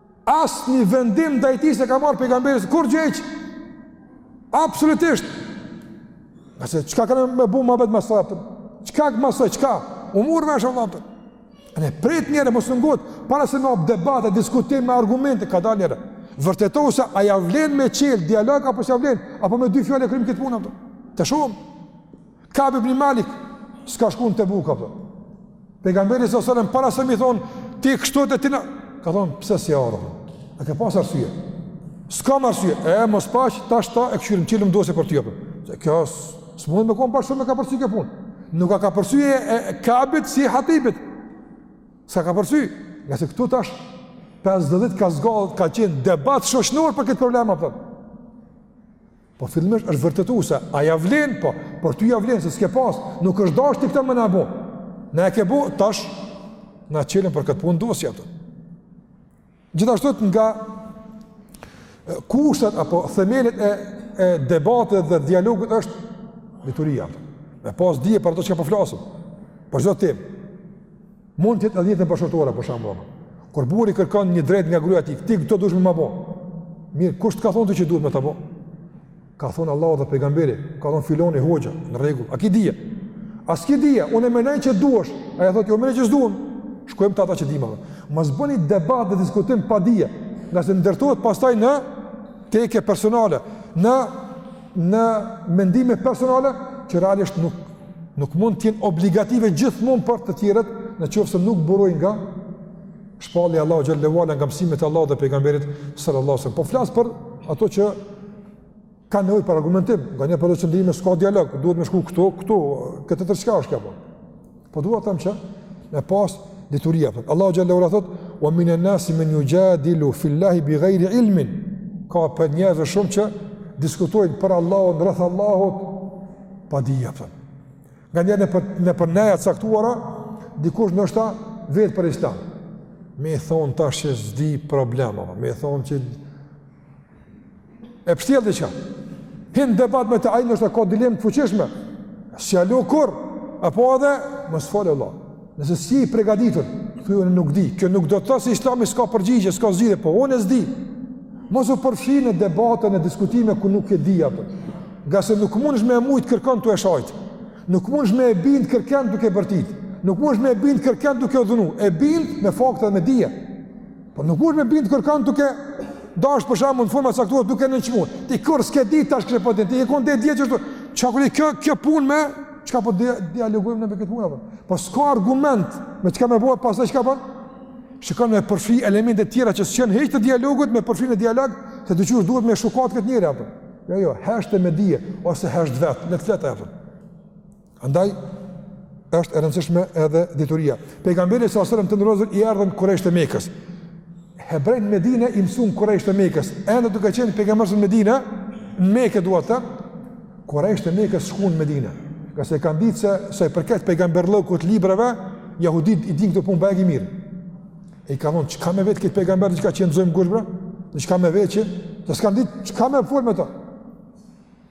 Asnjë vendim ndaj tij s'e ka marrë pejgamberi kurgjë hiç. Absolutisht. Nëse çka ka me bu muhabet më sot. Çka më sot çka? U mor vesh, apo. Hane prit njëre mos u ngut para se hap debat e diskutim me argumente kadalë njëre. Vërteto se a ja vlen me çel dialog apo s'ja vlen, apo me dy fjalë e kryjmë këtë punë apo. Të shohim. Ka'b ibn Malik s'ka shkuar në Tebuk apo. Pejgamberi alejhi selam para se mi thon ti kështu ti ti i ka thon pse s'je ardh. A ke pas arsye? S'kam arsye. E mos paç tash ta kqyrim çelim dosje për ty apo. Se kjo s'mundet me kon pa shum kah përsy kjo punë. Nuk ka ka përsy e Ka'bit si Hatibit. S'ka përsy? Ngase këtu tash 50 ka zgjat ka qenë debat shoqëror për këtë problem apo. Po fillimisht është vërtetuar se a ja vlen po, por ty ja vlen se s'ke pas, nuk është dasht ti këtë me na bo. Na e ke bo tash na çelim për këtë punë dosje apo. Gjithashtu nga kushtet apo themelet e e debatit dhe dialogut është dituria. Me pas dije për ato çka po flasim. Për çdo temë. Mund të jetë edhe ndërmjet bashkëshortëve për shembull. Kur burri kërkon një drejt nga gruaja e tij, ti këto duhesh me ma bo. Mirë, kush të ka thonë ty që duhna me ta bo? Ka thonë Allahu dhe pejgamberi, ka thonë filani hoxha, në rregull. A ki dije? A s'ki dije? Unë e menoj që duhesh. Ajo thotë, "Jo, menoj që s'duhem." Shkojmë te ata që dinë. Mos bëni debat dhe diskutim pa dije, ngase ndërtohet pastaj në teke personale, në në mendime personale që realisht nuk nuk mund të jenë obligative gjithmonë për të tjerët, në qoftë se nuk burojnë nga shpallja e Allahut xhele ue ala nga mësimet e Allahut dhe pejgamberit sallallahu alaihi wasallam. Po flas për ato që kanë nevojë për argumentim, nganjëherë për do që ndryshe s'ka dialog, duhet me shku këtu, këtu, këtë tjetër çka është kjo apo. Po dua të them që me pas diturinë, apo. Allahu xhele ue ala thot: "Wa minan nasi man yujadilu fillahi bighayri ilmin." Ka prej njerëzve shumë që diskutojnë për Allahun, rreth Allahut pa dije, apo. Nganjëherë nëpër nëpër neja të caktuara, dikush ndoshta vet për Islam. Me i thon tash se s'di problem a, me i thon që E pështjel dhe çka, hin debat me të ai ndoshta ka dilemë të fuqishme, s'ja lan kurrë, apo edhe, mos fol vallah, nëse s'je i pregaditur, thuj unë nuk di, kjo nuk do të thotë se islami s'ka përgjigje, s'ka zgjidhje, po unë s'di, mos u përfshij në debate, në diskutime, kur nuk e di apo, ngase nuk munesh me mujtë kërkan tu e shajtë, nuk munesh me e bindë kërkan duke bërtit, nuk munesh me e bindë kërkan duke e dhunu, e bindë me fakte dhe me dije, Po nuk mund me bind kërkan duke dash për shembull në forma të caktuara duke nënçmuar. Ti kur s'ke dije tash kë po din, ti e kon ditë ditë këtu. Çka kur kjo kjo punë me çka po dialogojmë në këtë punë apo. Po s'ka argument me çka më bëhet pastaj çka bën? Shikon me përfi elemente të tjera që s'kan hiç të dialogut me përfi në dialog, se do të duhet me shkatrru këtë njeri apo. Jo, jo, hajde me dije ose hesht vet, le të flet apo. Andaj është e rëndësishme edhe dituria. Pejgamberi sa selam të nderuar vllezër, i erdhën kurejshët e Mekës. Hebrejt në Medinë i mësuan kurejshët e Mekës. Ende duke qenë pejgamberi në Medinë, në Mekë dua të them, kurejshët e Mekës shkuan në Medinë. Ka se kanë ditë se sa i përket pejgamberllëkut librave, jehuditë i dinë këto punë boll mirë. E i kanë thonë, çka me e vetë këtë pejgamber, çka, që ta zojmë ngushtë, bre? Në çka me e vetë që, të s'kanë ditë, çka me folë me ta?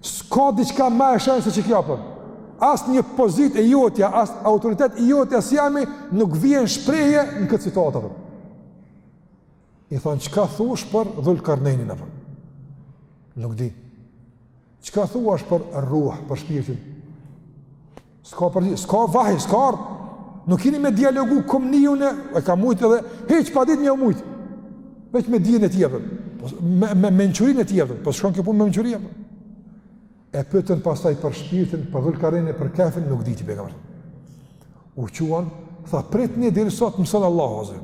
S'ka diçka ma e shenjtë se që kjo apo. As një pozitë e jotja, as autoritet i jotja as i jemi nuk vjen n'shprehje në këtë situatë apo. I thanë çka thush për Dhulkarnejnin apo. Nuk di. Çka thush për ruh, për shpirtin? S'ka përgjigje, s'ka vahj, s'ka ardhë. Nuk hini me dialogu këm një une, e ka mujtë edhe, hiç pa ditë me i mujtë. Veç me dijen e tij, a, po, me, me mençurinë e tij, po s'shkon kjo punë me mençurinë e tij. E pytën pastaj për shpirtin, për Dhulkarnejnin e për Kehfin, nuk diti Pejgamberi. U çua, tha prit deri sa t'më mëson Allahu, ozë.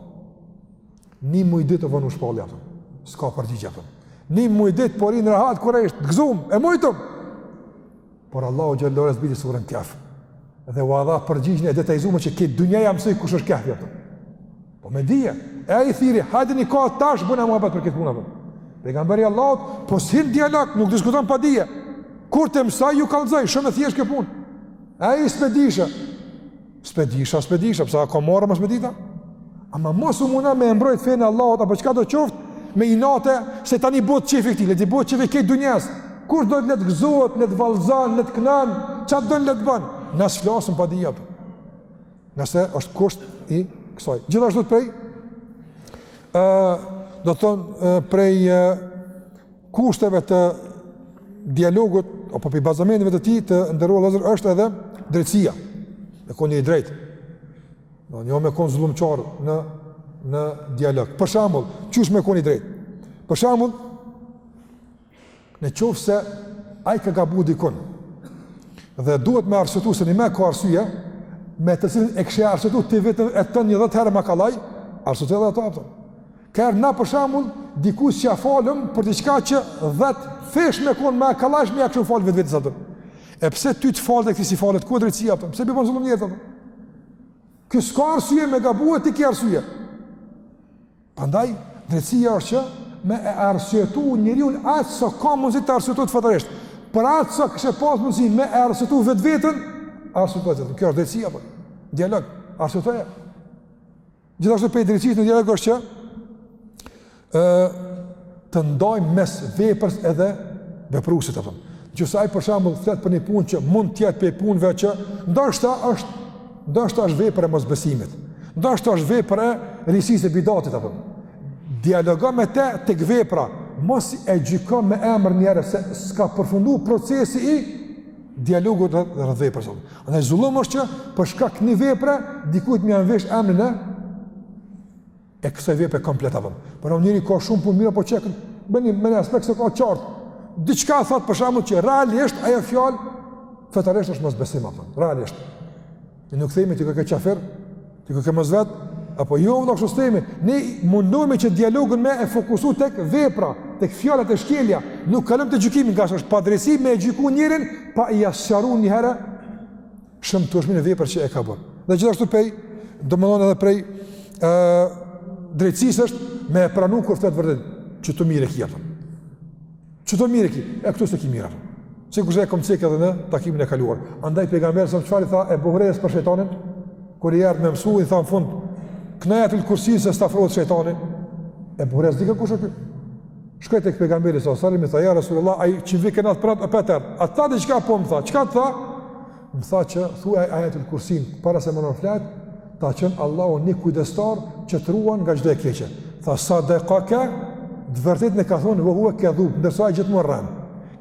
Një muj ditë iu vonu shpallja, apo. S'ka përgjigje, apo. Një muj ditë, po rrinë rahat kurejshët, të gëzum, e mujtëm. Por Allahu xhelle ve ala zbriti suren Kehf. Dhe u dha përgjigjen e detajzume që kejt dynjaja mësoi kush është Kehfi apo. Po me dije, e ai thirri, hajdeni ka tash bojna muhabet për këtë punë. Pejgamberi i Allahut, po s'hin n'dialog, nuk diskuton pa dije. Kur të mësoj ju kallzoj, shumë e thjeshtë kjo punë. Ai s'pe disha. S'pe disha, s'pe disha, pse, a ka marre mos me ditë a? Ama mos u muna me e mbrojt fenë e Allahut, apo çkado qoftë, me inate, se tani i bohet qefi këtij, le t'i bohet qefi kejt dynjes, kush do le të gëzohet, le të vallzan, le të knan, çka don le të ban? Na s'flasim pa dije apo, nëse është kusht i kësaj. Gjithashtu të prej, uh, do të thonë, uh, prej, uh, kushteve të dialogut apo prej bazamenteve të tij të nderuar vllezër është edhe drejtësia. Me konë i drejtë. Jo me konë zullumqar në në dialog. Për shembull, qysh me konë i drejtë. Për shembull, në qoftë se ai ka gabu dikun dhe duhet me arsyetu se nime ka arsye me të cilën e kishe arsyetu ti veten e tënde dhetë herë ma kollaj, arsyetoje edhe atë apo. Kur na për shembull, dikuj s'ia falim për diçka që dhetë fish me konë ma kollaj ia kishim falë vetvetes apo. E pse ty të falet e këtij s'i falet, ku o drejtësia apo? Pse po bon zullum njeri apo? Ky s'ka arsye me gabu e ti ki arsye. Prandaj, drejtësia është që me e arsyetu njerin aq sa ka mundësi të arsyetohet natyrisht. Për atë sa kishe pas mundësi me e arsyetu vetveten, arsyetoje apo. Kjo është drejtësia apo. Dialog, arsyetoje. Gjithashtu prej drejtësisë në dialog është që ë të ndajmë mes veprës edhe vepruesit apo. Nëse ai për shembull flet për një punë që mund të jetë prej punëve që ndoshta është ndoshta është vepër e mosbesimit. Ndoshta është vepër e risisë e bidatit apo. Dialogo me të tek vepra, mos e gjyko me emër njerëz se s'ka përfundu procesi i dialogut rreth veprës. Andaj zullum është që për shkak një vepre, dikujt me ja mvesh emrin e, e kësaj vepre komplet apo. Po njeri ka shumë punë të mira, po që e bëni me në aspekt s'e ka qartë. Diçka thot për shembull që realisht ajo fjalë fetarisht është mosbesim apo. Realisht. Ne nuk themi ti koke qafir, ti koke mos vet, apo jo vëllai kështu themi. Ne mundohemi që dialogun me e fokusu tek vepra, tek fjalët e shkelja, nuk kalojmë te gjykimi, ngase është padrejtësi me e gjyku njerin pa ia sqaru një herë shëmtushminë e veprës që e ka bërë. Dhe gjithashtu prej, domthonë edhe prej ë drejtësisë është me e pranu kur flet vërtet qetu mirë e ki apo. Qetu mirë ki, e këtu s'e ki mirë. Sikurse e kom cekë edhe në takimin e kaluar. Andaj pejgamberi sa çfarë i tha Ebu Hurejrës për shejtanin, kur i erdh me mësu, i tha në fund, kno ajetul kursin se s'të afrohet shejtani, Ebu Hurejra s'dike kush është. Shkoi tek pejgamberi sa sallam, i tha, ja Rasulullah, ai që m'vike natë, prapë erdh, a e di çka po më tha, çka të tha? Më tha që thuaj ajetul kursin para se me ra me fjetë, ta çon Allahu një kujdestar që të ruan nga çdo e keqe. Tha sadekake, të vërtetën e ka thonë ve huve kedhub, ndërsa ai gjithmonë rren.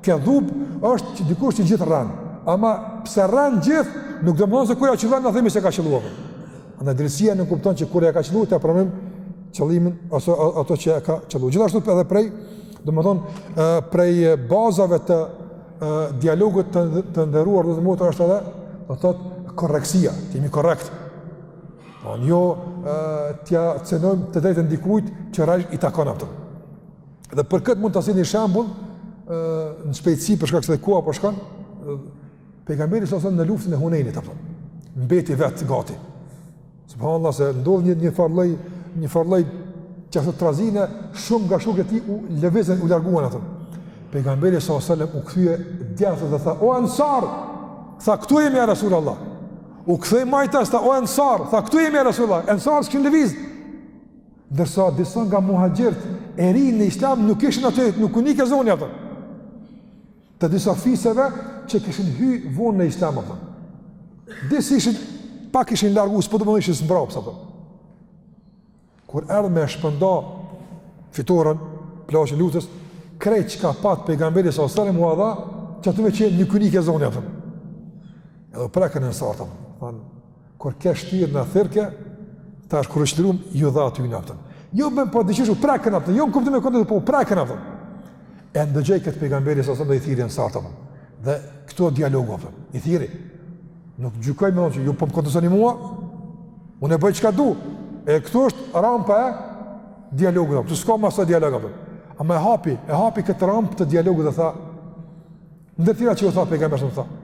Kedhub është dikush që gjithë rren, ama pse rren gjithë, nuk domethonë se kur ja qëllon ne themi s'e ka qëllu. Drejtësia nënkupton që kur ja ka qëllu, ta pranojmë qëllimin ose ato që e ka qëllu. Gjithashtu edhe prej, domethonë, prej bazave të dialogut të, të nderuar dhe të motra është edhe, do të thotë, korrektësia, të jemi korrekt. Po, jo t'ia cenojmë të drejtën dikujt që realisht i takon apo. Dhe për këtë mund ta sjell një shembull, në shpejtësi për shkak se edhe koha po shkon, pejgamberi sa sallam në luftën e Hunejnit, apo, mbeti vetë gati. Subhanallahu se ndodh një një farë lloj, një farë lloj qato trazire shumë nga shokët e tij lëvizën u larguan apo. Pejgamberi sallallahu alajhi wasallam u kthye djathtas dhe tha: "O Ansar, tha këtu jemi ja Rasulullah." U kthye majtas tha: "O Ansar, tha këtu jemi ja Rasulullah." Ansar s'kin lëviz. Ndërsa disa nga muhaxhirët e rinj në Islam nuk ishin aty, nuk u nike zoni apo. të disa fiseve që kishin hy vonë në islam apo. Disi ishin pak ishin largu, s'po du me thonë ishin zmbraps, apo. Kur erdh me shpërnda fitoren, plaçkën e luftës, krejt çka pat pejgamberi sa sallam, ua dha, qatyne që nuk u nike zoni, apo. Edhe u prekën ensarët, apo. Kur ke shtirë na thirrke, tash kërështirun, ju dha atyne, a kupton. Jo me po dëgjishu, u prekën a kupton, jo në kuptim me kontestu, po u prekën a kupton. E ndëgjoi këtë pejgamberi salallahu alejhi ve selem dhe i thirri ensarët a kupton. Dhe këtu është dialogu a kupton, i thirri. Nuk gjykoi me thonë që ju po më kontestoni mua, unë e bëj çka du. E këtu është rampa e dialogut a kupton, s'ka ma dialog a kupton. Ama e hapi, e hapi këtë rampë të dialogut dhe tha, ndër tjera që ju tha pejgamberi salallahu alejhi ve selem tha,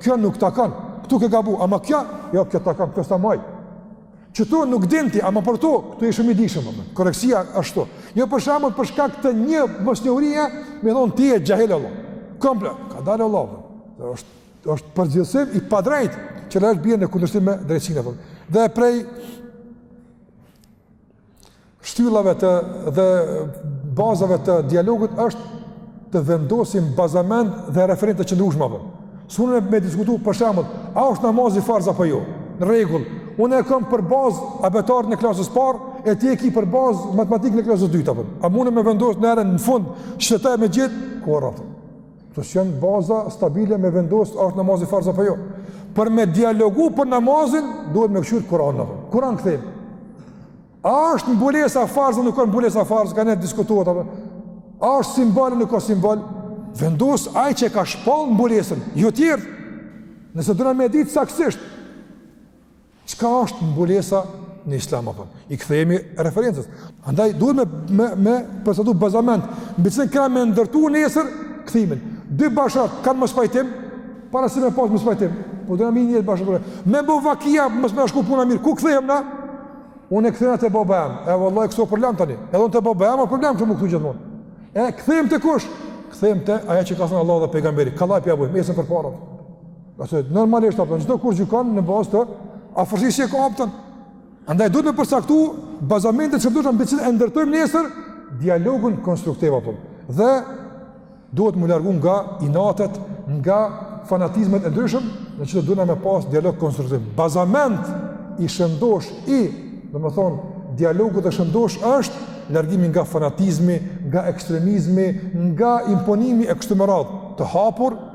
Kjo nuk të takon. Ktu ke gabu, ama kjo, jo kjo të takon, kjo s'ta maj. Qëtu nuk din ti, ama për tu, këtu je shumë i dijshëm, amë. korrektësia është ktu. Jo për shembull për shkak të një mosnjohurie, me thonë ti je xhahil Allah. Komplet, ka dalë Allah. Është është përgjithësim i padrejtë që lësh bie në kundërshtim me drejtësinë a kupton. Dhe prej shtyllave të dhe bazave të dialogut është të vendosim bazament dhe referente të qëndrueshme a kupton. S'mun me diskutu për shembull, a është namazi farz apo jo? Në rregull. Unë e kam për bazë abetarin e klasës parë, e ti e ki për bazë matematikën e klasës dytë a kupton. A mundem me vendos në erën në fund çfarë me gjetë? Kurrë. Këto s'janë baza stabile me vendosë a është namazi farz apo jo. Për me dialogu për namazin, duhet me kqyr Kur'an a kupton. Kur'an kthehemi. A është mbulesa farz, a nuk është mbulesa farz, kanë diskutu a kupton. A është simbol, a nuk është simbol. Vendos ai që e ka shpall mbulesën, jo tjerët. Nëse dona me ditë saksisht, Çka është mbulesa në islam a kupton? I kthehemi referencës. Andaj duhet me me me përcaktu bazament, mbi çka kemi me ndërtu nesër kthimin. Dy bashkë kanë mospajtim, para se me pas mospajtim. Po dona me ni jetë bashkë. Me bë vakia, mos me shku puna mirë. Ku kthehem na? Unë kthehem te baba jem. E vallahi këso problem tani. Edhe unë te baba jem, problem këtu më këtu gjithmonë. E kthehem te kush? Kthehem te ajo që ka thënë Allahu dhe pejgamberi. Kallapi apo më se përpara. Ose normalisht a kupton çdokush gjykon në bazë të afërsisë që ka a kupton. Andaj duhet me përcaktu bazamente të shëndosha mbi të cilat e ndërtojmë nesër dialogun konstruktiv a kupton. Dhe duhet m'u largu nga inatet, nga fanatizmet e ndryshëm, në qoftë se duna me pas dialog konstruktiv. Bazament i shëndosh i, domethënë, dialogut të shëndosh është largimi nga fanatizmi, nga ekstremizmi, nga imponimi e kështu me radhë, të hapur